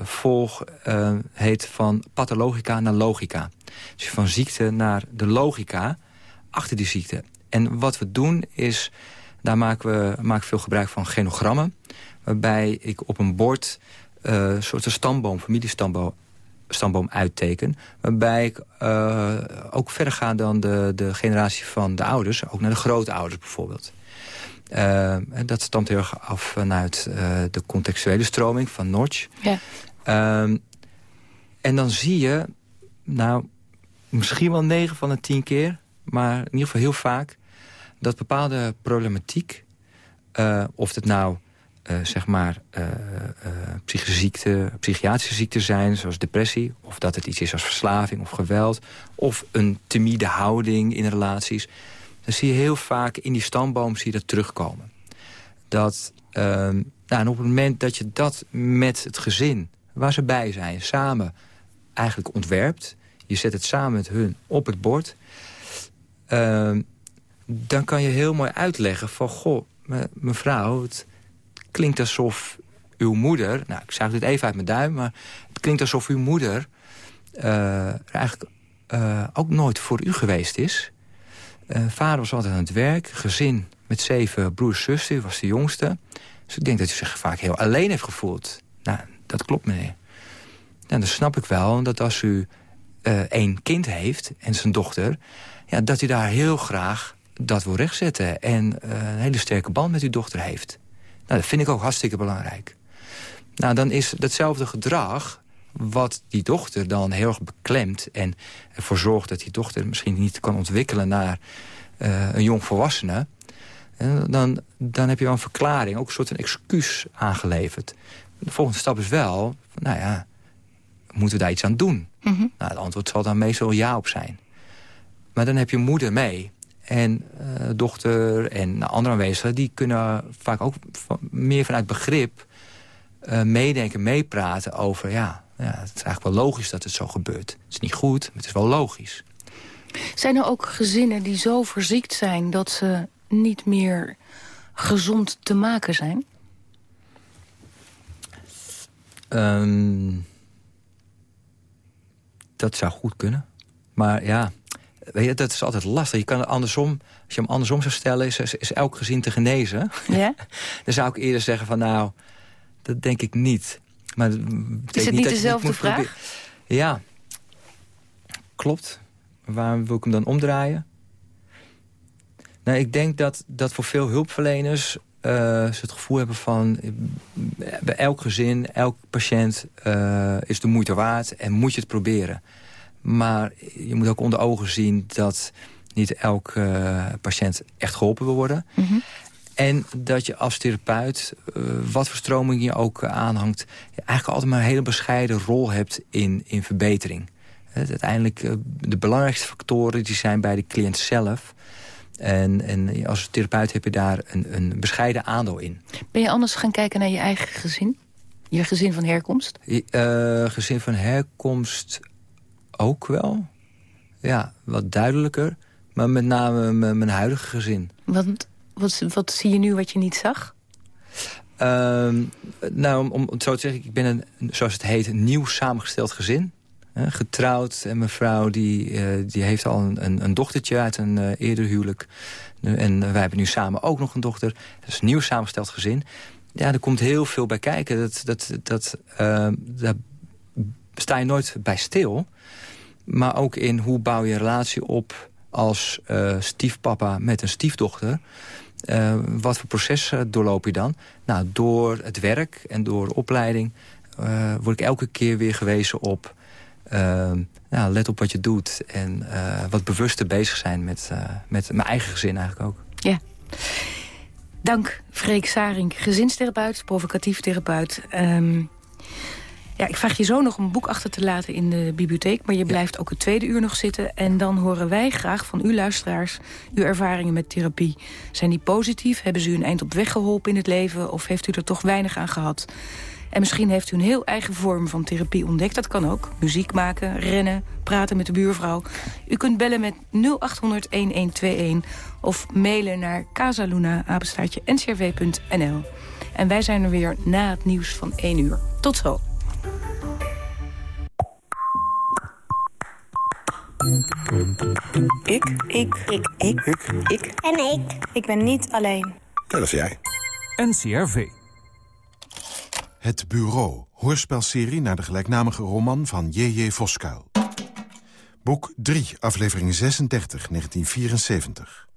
volg... Uh, heet van pathologica naar logica. Dus van ziekte naar de logica achter die ziekte. En wat we doen is, daar maken we maken veel gebruik van genogrammen... waarbij ik op een bord een soort stamboom, familiestamboom stamboom uitteken. Waarbij ik uh, ook verder ga dan de, de generatie van de ouders. Ook naar de grootouders bijvoorbeeld. Uh, dat stamt heel erg af vanuit uh, de contextuele stroming van Notch. Ja. Ehm, en dan zie je, nou, misschien wel 9 van de 10 keer... maar in ieder geval heel vaak... dat bepaalde problematiek, of het nou uh, zeg maar, uh, uh, psychische ziekte, psychiatrische ziekten zijn, zoals depressie. Of dat het iets is als verslaving of geweld. Of een timide houding in relaties. Dan zie je heel vaak in die stamboom zie je dat terugkomen. Dat, ehm, nou, en op het moment dat je dat met het gezin, waar ze bij zijn, samen eigenlijk ontwerpt. Je zet het samen met hun op het bord. Ehm, dan kan je heel mooi uitleggen van, goh, mevrouw... Het, klinkt alsof uw moeder... Nou, ik zeg dit even uit mijn duim, maar het klinkt alsof uw moeder... Uh, eigenlijk uh, ook nooit voor u geweest is. Uh, vader was altijd aan het werk, gezin met zeven broers en zussen. U was de jongste. Dus ik denk dat u zich vaak heel alleen heeft gevoeld. Nou, dat klopt, meneer. Nou, dan snap ik wel dat als u één kind heeft en zijn dochter... Ja, dat u daar heel graag dat wil rechtzetten... en een hele sterke band met uw dochter heeft. Nou, dat vind ik ook hartstikke belangrijk. Nou, dan is datzelfde gedrag wat die dochter dan heel erg beklemt... en ervoor zorgt dat die dochter misschien niet kan ontwikkelen... naar uh, een jong volwassene... dan, dan heb je wel een verklaring, ook een soort een excuus aangeleverd. De volgende stap is wel, nou ja, moeten we daar iets aan doen? Mm -hmm. Nou, het antwoord zal dan meestal ja op zijn. Maar dan heb je moeder mee. En uh, dochter en andere aanwezigen... die kunnen vaak ook meer vanuit begrip uh, meedenken, meepraten over... Ja, ja, het is eigenlijk wel logisch dat het zo gebeurt. Het is niet goed, maar het is wel logisch. Zijn er ook gezinnen die zo verziekt zijn... dat ze niet meer gezond te maken zijn? Um, dat zou goed kunnen. Maar ja, dat is altijd lastig. Je kan het andersom, als je hem andersom zou stellen, is, is, elk gezin te genezen. Ja? Dan zou ik eerder zeggen van nou, dat denk ik niet. Maar is het niet dezelfde vraag? Ja, klopt. Waarom wil ik hem dan omdraaien? Nou, ik denk dat, dat voor veel hulpverleners uh, ze het gevoel hebben van... bij elk gezin, elk patiënt uh, is de moeite waard en moet je het proberen. Maar je moet ook onder ogen zien dat niet elk uh, patiënt echt geholpen wil worden. Mm -hmm. En dat je als therapeut, uh, wat voor stroming je ook uh, aanhangt... Je eigenlijk altijd maar een hele bescheiden rol hebt in, in verbetering. uiteindelijk, de belangrijkste factoren die zijn bij de cliënt zelf... En, en als therapeut heb je daar een, een bescheiden aandeel in. Ben je anders gaan kijken naar je eigen gezin? Je gezin van herkomst? gezin van herkomst ook wel. Ja, wat duidelijker. Maar met name mijn huidige gezin. Wat, wat, wat zie je nu wat je niet zag? Uh, nou, om, het zo te zeggen, ik ben een, zoals het heet, een nieuw samengesteld gezin. getrouwd en mijn vrouw die, uh, die heeft al een, een, dochtertje uit een uh, eerder huwelijk. En wij hebben nu samen ook nog een dochter. Dat is een nieuw samengesteld gezin. Ja, er komt heel veel bij kijken. Dat, dat, dat, uh, daar sta je nooit bij stil. Maar ook in hoe bouw je relatie op als uh, stiefpapa met een stiefdochter. Uh, wat voor processen doorloop je dan? Nou, door het werk en door opleiding word ik elke keer weer gewezen op... nou, let op wat je doet en wat bewuster bezig zijn met, met mijn eigen gezin eigenlijk ook. Ja. Dank, Freek Saring, gezinstherapeut, provocatief therapeut. Um, Ja, ik vraag je zo nog een boek achter te laten in de bibliotheek... maar je blijft ook het tweede uur nog zitten. En dan horen wij graag van u luisteraars uw ervaringen met therapie. Zijn die positief? Hebben ze u een eind op weg geholpen in het leven? Of heeft u er toch weinig aan gehad? En misschien heeft u een heel eigen vorm van therapie ontdekt. Dat kan ook. Muziek maken, rennen, praten met de buurvrouw. U kunt bellen met 0800-1121 of mailen naar casaluna-ncrv.nl. En wij zijn er weer na het nieuws van 1 uur. Tot zo. Ik. Ik. Ik. Ik. Ik. En ik. Ik ben niet alleen. Dat is jij. NCRV. Het Bureau, hoorspelserie naar de gelijknamige roman van J.J. Voskuil. Boek 3, aflevering 36, 1974.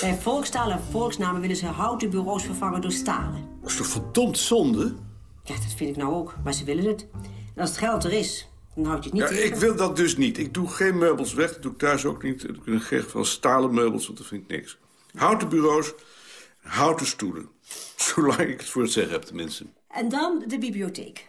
Bij volkstaal en volksnamen willen ze houten bureaus vervangen door stalen. Dat is toch verdomd zonde? Ja, dat vind ik nou ook, maar ze willen het. En als het geld er is, dan houd je het niet Ja, tegen. ik wil dat dus niet. Ik doe geen meubels weg. Dat doe ik thuis ook niet. Ik ben gek van stalen meubels, want dat vind ik niks. Houten bureaus, houten stoelen. Zolang ik het voor het zeggen heb, tenminste. En dan de bibliotheek.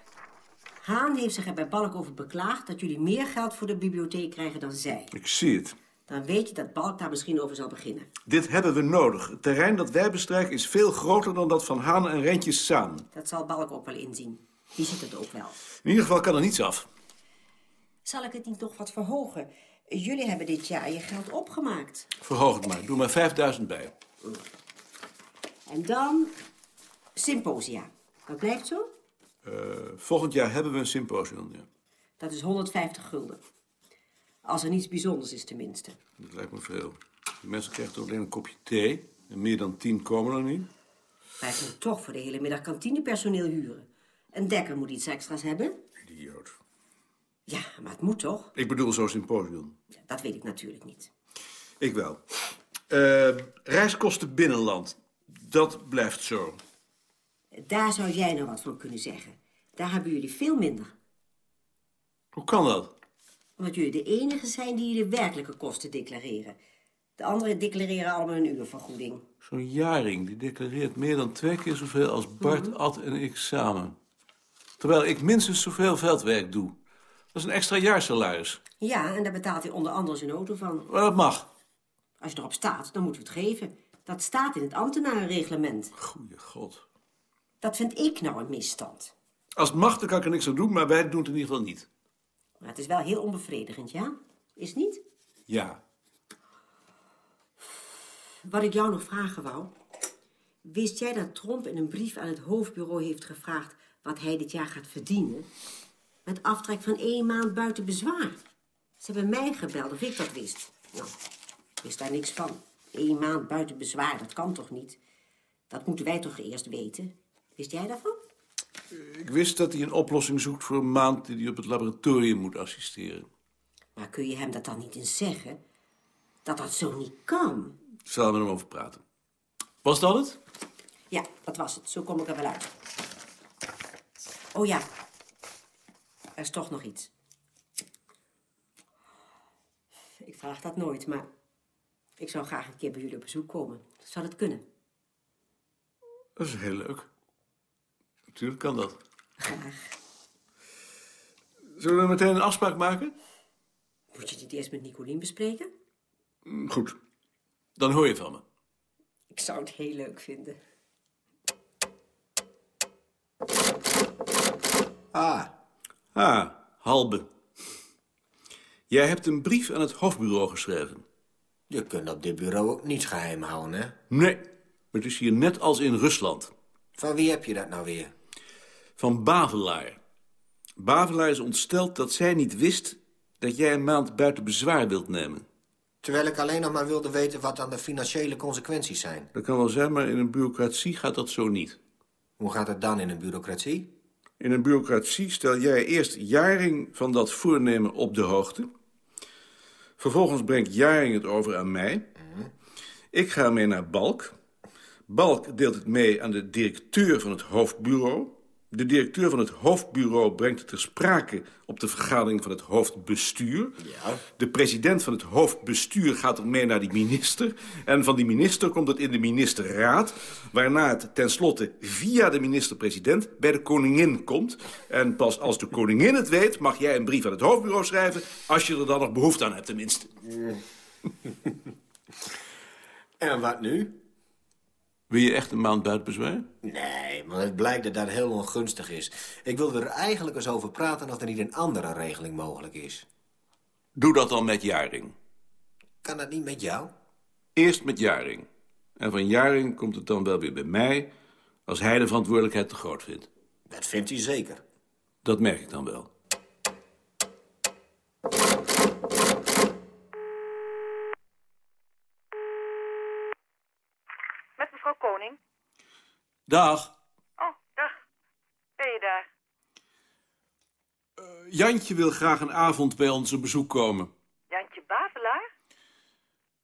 Haan heeft zich er bij Balk over beklaagd dat jullie meer geld voor de bibliotheek krijgen dan zij. Ik zie het. Dan weet je dat Balk daar misschien over zal beginnen. Dit hebben we nodig. Het terrein dat wij bestrijken is veel groter dan dat van Haan en Rentjes samen. Dat zal Balk ook wel inzien. Die ziet het ook wel. In ieder geval kan er niets af. Zal ik het niet nog wat verhogen? Jullie hebben dit jaar je geld opgemaakt. Verhoog het maar. Doe maar 5000 bij. En dan symposia. Dat blijft zo? Eh, volgend jaar hebben we een symposium. Ja. Dat is 150 gulden. Als er niets bijzonders is tenminste. Dat lijkt me veel. Die mensen krijgen toch alleen een kopje thee. En meer dan tien komen er niet. Wij moeten toch voor de hele middag kantinepersoneel huren. Een dekker moet iets extra's hebben. Idioot. Ja, maar het moet toch? Ik bedoel zo'n symposium. Dat weet ik natuurlijk niet. Ik wel. Eh, reiskosten binnenland. Dat blijft zo. Daar zou jij nou wat van kunnen zeggen. Daar hebben jullie veel minder. Hoe kan dat? Omdat jullie de enige zijn die de werkelijke kosten declareren. De anderen declareren allemaal een uurvergoeding. Zo'n jaring die declareert meer dan twee keer zoveel als Bart, Ad en ik samen. Terwijl ik minstens zoveel veldwerk doe. Dat is een extra jaarsalaris. Ja, en daar betaalt hij onder andere zijn auto van. Maar dat mag. Als je erop staat, dan moeten we het geven. Dat staat in het ambtenarenreglement. Goeie god. Dat vind ik nou een misstand. Als het mag, dan kan ik er niks aan doen, maar wij doen het in ieder geval niet. Maar het is wel heel onbevredigend, ja? Is het niet? Ja. Wat ik jou nog vragen wou. Wist jij dat Tromp in een brief aan het hoofdbureau heeft gevraagd... wat hij dit jaar gaat verdienen? Met aftrek van één maand buiten bezwaar. Ze hebben mij gebeld of ik dat wist. Nou, ik wist daar niks van. Eén maand buiten bezwaar, dat kan toch niet? Dat moeten wij toch eerst weten? Wist jij daarvan? Ik wist dat hij een oplossing zoekt voor een maand die hij op het laboratorium moet assisteren. Maar kun je hem dat dan niet eens zeggen? Dat dat zo niet kan. Ik zal er met hem over praten. Was dat het? Ja, dat was het. Zo kom ik er wel uit. Oh ja. Er is toch nog iets. Ik vraag dat nooit, maar ik zou graag een keer bij jullie op bezoek komen. Zou dat kunnen? Dat is heel leuk. Natuurlijk kan dat. Graag. Zullen we meteen een afspraak maken? Moet je niet eerst met Nicolien bespreken? Mm, Goed. Dan hoor je van me. Ik zou het heel leuk vinden. Ah. Ah, Halbe. Jij hebt een brief aan het hoofdbureau geschreven. Je kunt op dit bureau ook niets geheim houden, hè? Nee, maar het is hier net als in Rusland. Van wie heb je dat nou weer? Van Bavelaar. Bavelaar is ontsteld dat zij niet wist dat jij een maand buiten bezwaar wilt nemen. Terwijl ik alleen nog maar wilde weten wat dan de financiële consequenties zijn. Dat kan wel zijn, maar in een bureaucratie gaat dat zo niet. Hoe gaat het dan in een bureaucratie? In een bureaucratie stel jij eerst jaring van dat voornemen op de hoogte. Vervolgens brengt Jaring het over aan mij. Ik ga mee naar Balk. Balk deelt het mee aan de directeur van het hoofdbureau. De directeur van het hoofdbureau brengt het ter sprake op de vergadering van het hoofdbestuur. De president van het hoofdbestuur gaat er mee naar die minister. En van die minister komt het in de ministerraad. Waarna het tenslotte via de minister-president bij de koningin komt. En pas als de koningin het weet, mag jij een brief aan het hoofdbureau schrijven. Als je er dan nog behoefte aan hebt tenminste. En wat nu? Wil je echt een maand buiten bezwaar? Nee, maar het blijkt dat dat heel ongunstig is. Ik wilde er eigenlijk eens over praten of er niet een andere regeling mogelijk is. Doe dat dan met Jaring. Kan dat niet met jou? Eerst met Jaring. En van Jaring komt het dan wel weer bij mij... als hij de verantwoordelijkheid te groot vindt. Dat vindt hij zeker. Dat merk ik dan wel. Met mevrouw Koning. Dag. Oh, dag. Ben je daar? Jantje wil graag een avond bij ons op bezoek komen. Jantje Bavelaar?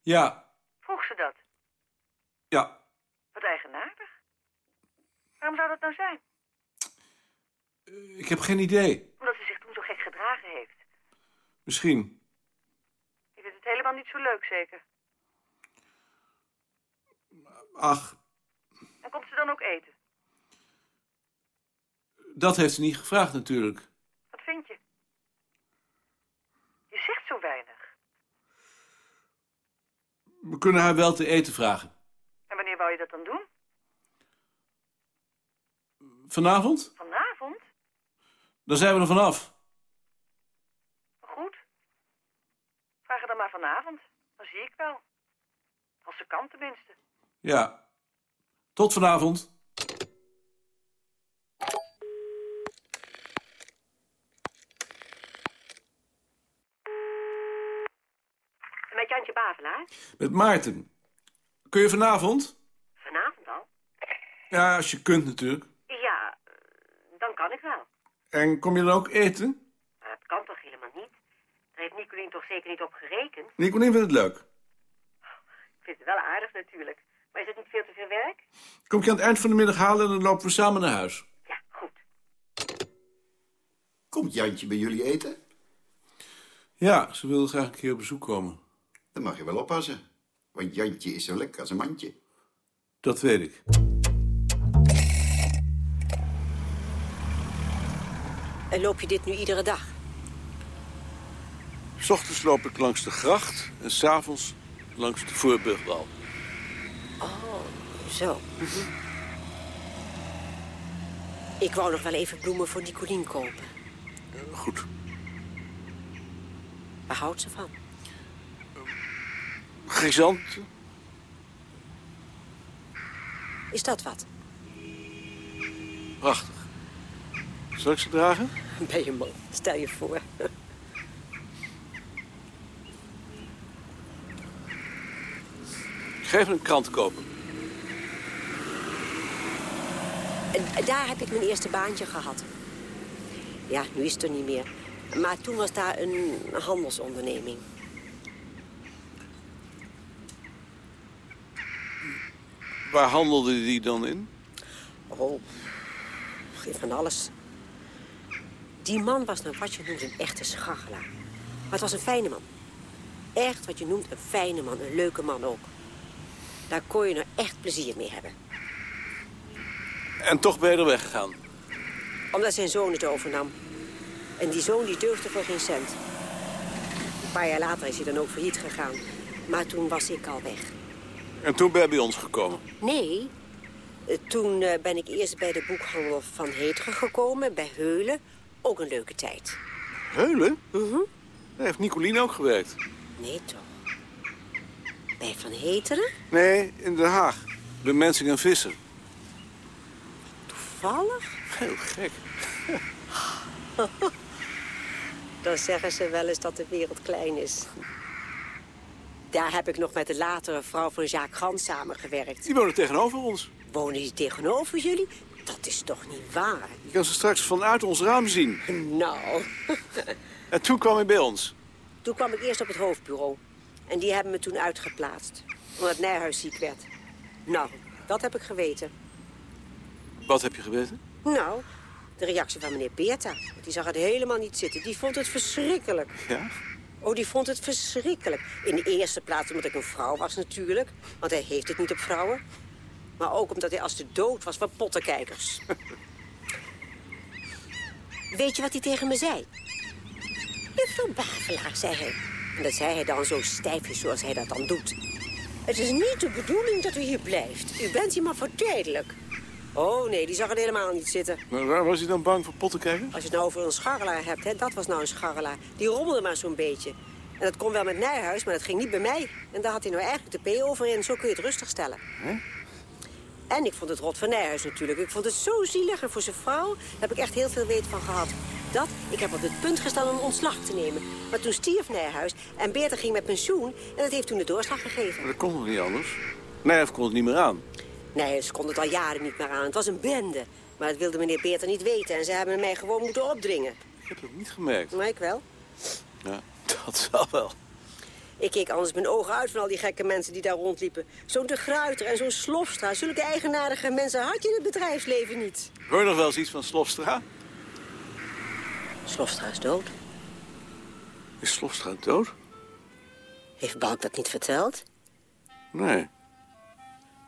Ja, Vroeg ze dat? ja. Wat eigenaardig. Waarom zou dat nou zijn? Ik heb geen idee. Omdat ze zich toen zo gek gedragen heeft. Misschien. Je vindt het helemaal niet zo leuk, zeker. Ach, En komt ze dan ook eten? dat heeft ze niet gevraagd natuurlijk. Wat vind je? Je zegt zo weinig. We kunnen haar wel te eten vragen. En wanneer wou je dat dan doen? Vanavond? Vanavond? Dan zijn we er vanaf. Goed. Vraag er dan maar vanavond. Dan zie ik wel. Als ze kan tenminste. Ja. Tot vanavond. Met Jantje Bavelaar? Met Maarten. Kun je vanavond? Vanavond al? Ja, als je kunt natuurlijk. Ja, dan kan ik wel. En kom je dan ook eten? Dat kan toch helemaal niet? Daar heeft Nicolien toch zeker niet op gerekend? Nicolien vindt het leuk. Ik vind het wel aardig natuurlijk. Maar is het niet veel te veel werk? Kom ik je aan het eind van de middag halen en dan lopen we samen naar huis. Komt Jantje bij jullie eten? Ja, ze wil graag een keer op bezoek komen. Dan mag je wel oppassen. Want Jantje is zo lekker als een mandje. Dat weet ik. En loop je dit nu iedere dag? S ochtends loop ik langs de gracht en s'avonds langs de Voorburgwal. Oh, zo. Ik wou nog wel even bloemen voor Nicolien kopen. Goed. Waar houdt ze van? Chrysanten? Is dat wat? Prachtig. Zal ik ze dragen? Ben je man, stel je voor. Ik ga even een krant kopen. En daar heb ik mijn eerste baantje gehad. Ja, nu is het er niet meer. Maar toen was daar een handelsonderneming. Waar handelde die dan in? Oh, geen van alles. Die man was nou wat je noemt een echte schachelaar. Maar het was een fijne man. Echt wat je noemt een fijne man, een leuke man ook. Daar kon je nou echt plezier mee hebben. En toch ben je er weggegaan. Omdat zijn zoon het overnam. En die zoon die deugde voor geen cent. Een paar jaar later is hij dan ook failliet gegaan. Maar toen was ik al weg. En toen ben je bij ons gekomen. Nee, eh, toen eh, ben ik eerst bij de boekhandel van Heteren gekomen, bij Heulen. Ook een leuke tijd. Heulen? Mhm. Daar heeft Nicolien ook gewerkt. Nee, toch? Bij Van Heteren? Nee, in Den Haag. Bij Mensing en Visser. Toevallig? Heel gek. Dan zeggen ze wel eens dat de wereld klein is. Daar heb ik nog met de latere vrouw van Jacques Gans samengewerkt. Die wonen tegenover ons. Wonen die tegenover jullie? Dat is toch niet waar? Je kan ze straks vanuit ons raam zien. Nou. En toen kwam hij bij ons. Toen kwam ik eerst op het hoofdbureau. En die hebben me toen uitgeplaatst. Omdat Nijhuis ziek werd. Nou, dat heb ik geweten. Wat heb je geweten? Nou, de reactie van meneer Beerta. Die zag het helemaal niet zitten. Die vond het verschrikkelijk. Ja? Oh, die vond het verschrikkelijk. In de eerste plaats omdat ik een vrouw was natuurlijk. Want hij heeft het niet op vrouwen. Maar ook omdat hij als de dood was van pottenkijkers. Weet je wat hij tegen me zei? Juffrouw Bavelaar, zei hij. Dat zei hij dan zo stijfjes zoals hij dat dan doet. Het is niet de bedoeling dat u hier blijft. U bent hier maar voor tijdelijk. Oh nee, die zag het helemaal niet zitten. Maar waar was hij dan bang voor pottenkijkers? Als je het nou over een scharrelaar hebt, hè, dat was nou een scharrelaar. Die rommelde maar zo'n beetje. En dat kon wel met Nijhuis, maar dat ging niet bij mij. En daar had hij nou eigenlijk de P over in. Zo kun je het rustig stellen. En ik vond het rot van Nijhuis natuurlijk. Ik vond het zo zielig en voor zijn vrouw daar heb ik echt heel veel weet van gehad. Dat, ik heb op het punt gestaan om ontslag te nemen. Maar toen stierf Nijhuis en Beerta ging met pensioen... en dat heeft toen de doorslag gegeven. Maar dat kon nog niet anders. Nijf kon het niet meer aan. Nee, ze kon het al jaren niet meer aan. Het was een bende. Maar dat wilde meneer Beerta niet weten en ze hebben mij gewoon moeten opdringen. Ik heb het niet gemerkt. Maar ik wel. Ja, dat zal wel. Ik keek anders mijn ogen uit van al die gekke mensen die daar rondliepen. Zo'n de Gruiter en zo'n Slofstra. Zulke eigenaardige mensen had je in het bedrijfsleven niet. Hoor je nog wel eens iets van Slofstra? Slofstra is dood. Is Slofstra dood? Heeft Balk dat niet verteld? Nee,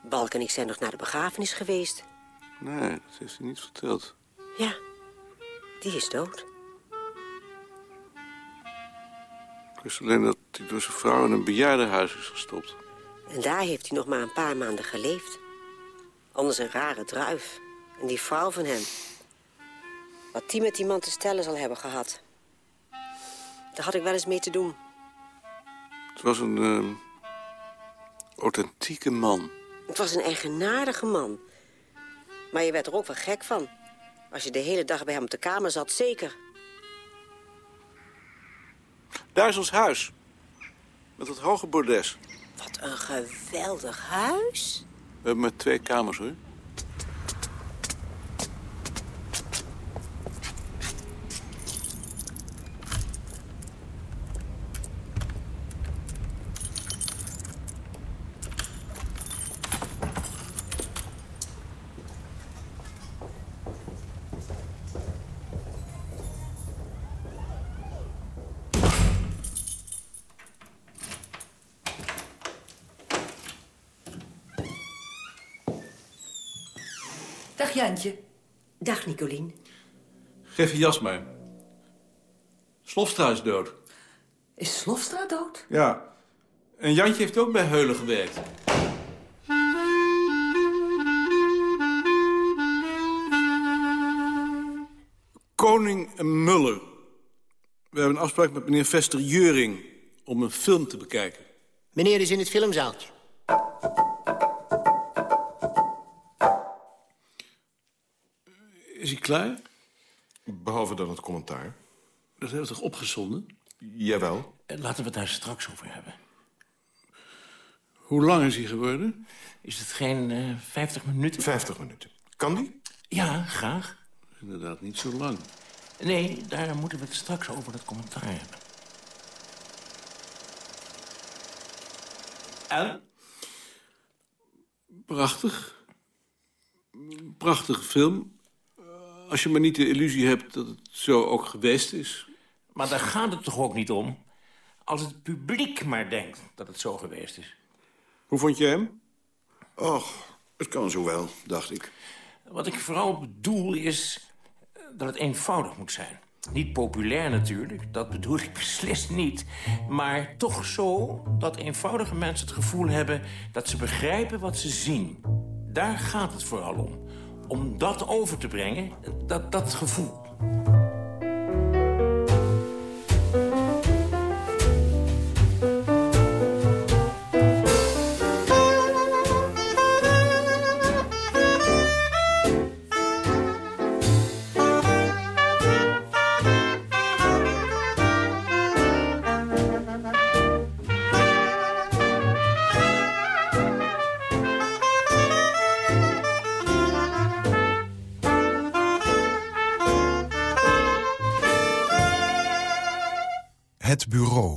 Balk en ik zijn nog naar de begrafenis geweest. nee, dat heeft hij niet verteld. Ja, die is dood. Ik wist alleen dat hij door zijn vrouw in een bejaardenhuis is gestopt. En daar heeft hij nog maar een paar maanden geleefd. Anders een rare druif. En die vrouw van hem. Wat die met die man te stellen zal hebben gehad. Daar had ik wel eens mee te doen. Het was een ehm, authentieke man. Het was een eigenaardige man. Maar je werd er ook wel gek van. Als je de hele dag bij hem op de kamer zat, zeker. Daar is ons huis. Met dat hoge bordes. Wat een geweldig huis. We hebben maar twee kamers, hoor. Geef je jas maar. Slofstra is dood. Is Slofstra dood? Ja. En Jantje heeft ook bij Heulen gewerkt. Koning en Muller. We hebben een afspraak met meneer Vester Juring om een film te bekijken. Meneer is in het filmzaaltje. Is hij klaar? Behalve dan het commentaar. Dat hebben we toch opgezonden? Jawel. Laten we het daar straks over hebben. Hoe lang is hij geworden? Is het geen eh 50 minuten? 50 minuten. Kan die? Ja, graag. Inderdaad, niet zo lang. Nee, daar moeten we het straks over dat commentaar hebben. En? Prachtig. Prachtige film. Als je maar niet de illusie hebt dat het zo ook geweest is. Maar daar gaat het toch ook niet om? Als het publiek maar denkt dat het zo geweest is. Hoe vond je hem? Och, het kan zo wel, dacht ik. Wat ik vooral bedoel is eh, dat het eenvoudig moet zijn. Niet populair natuurlijk, dat bedoel ik beslist niet. Maar toch zo dat eenvoudige mensen het gevoel hebben... dat ze begrijpen wat ze zien. Daar gaat het vooral om. Om dat over te brengen, dat, dat gevoel.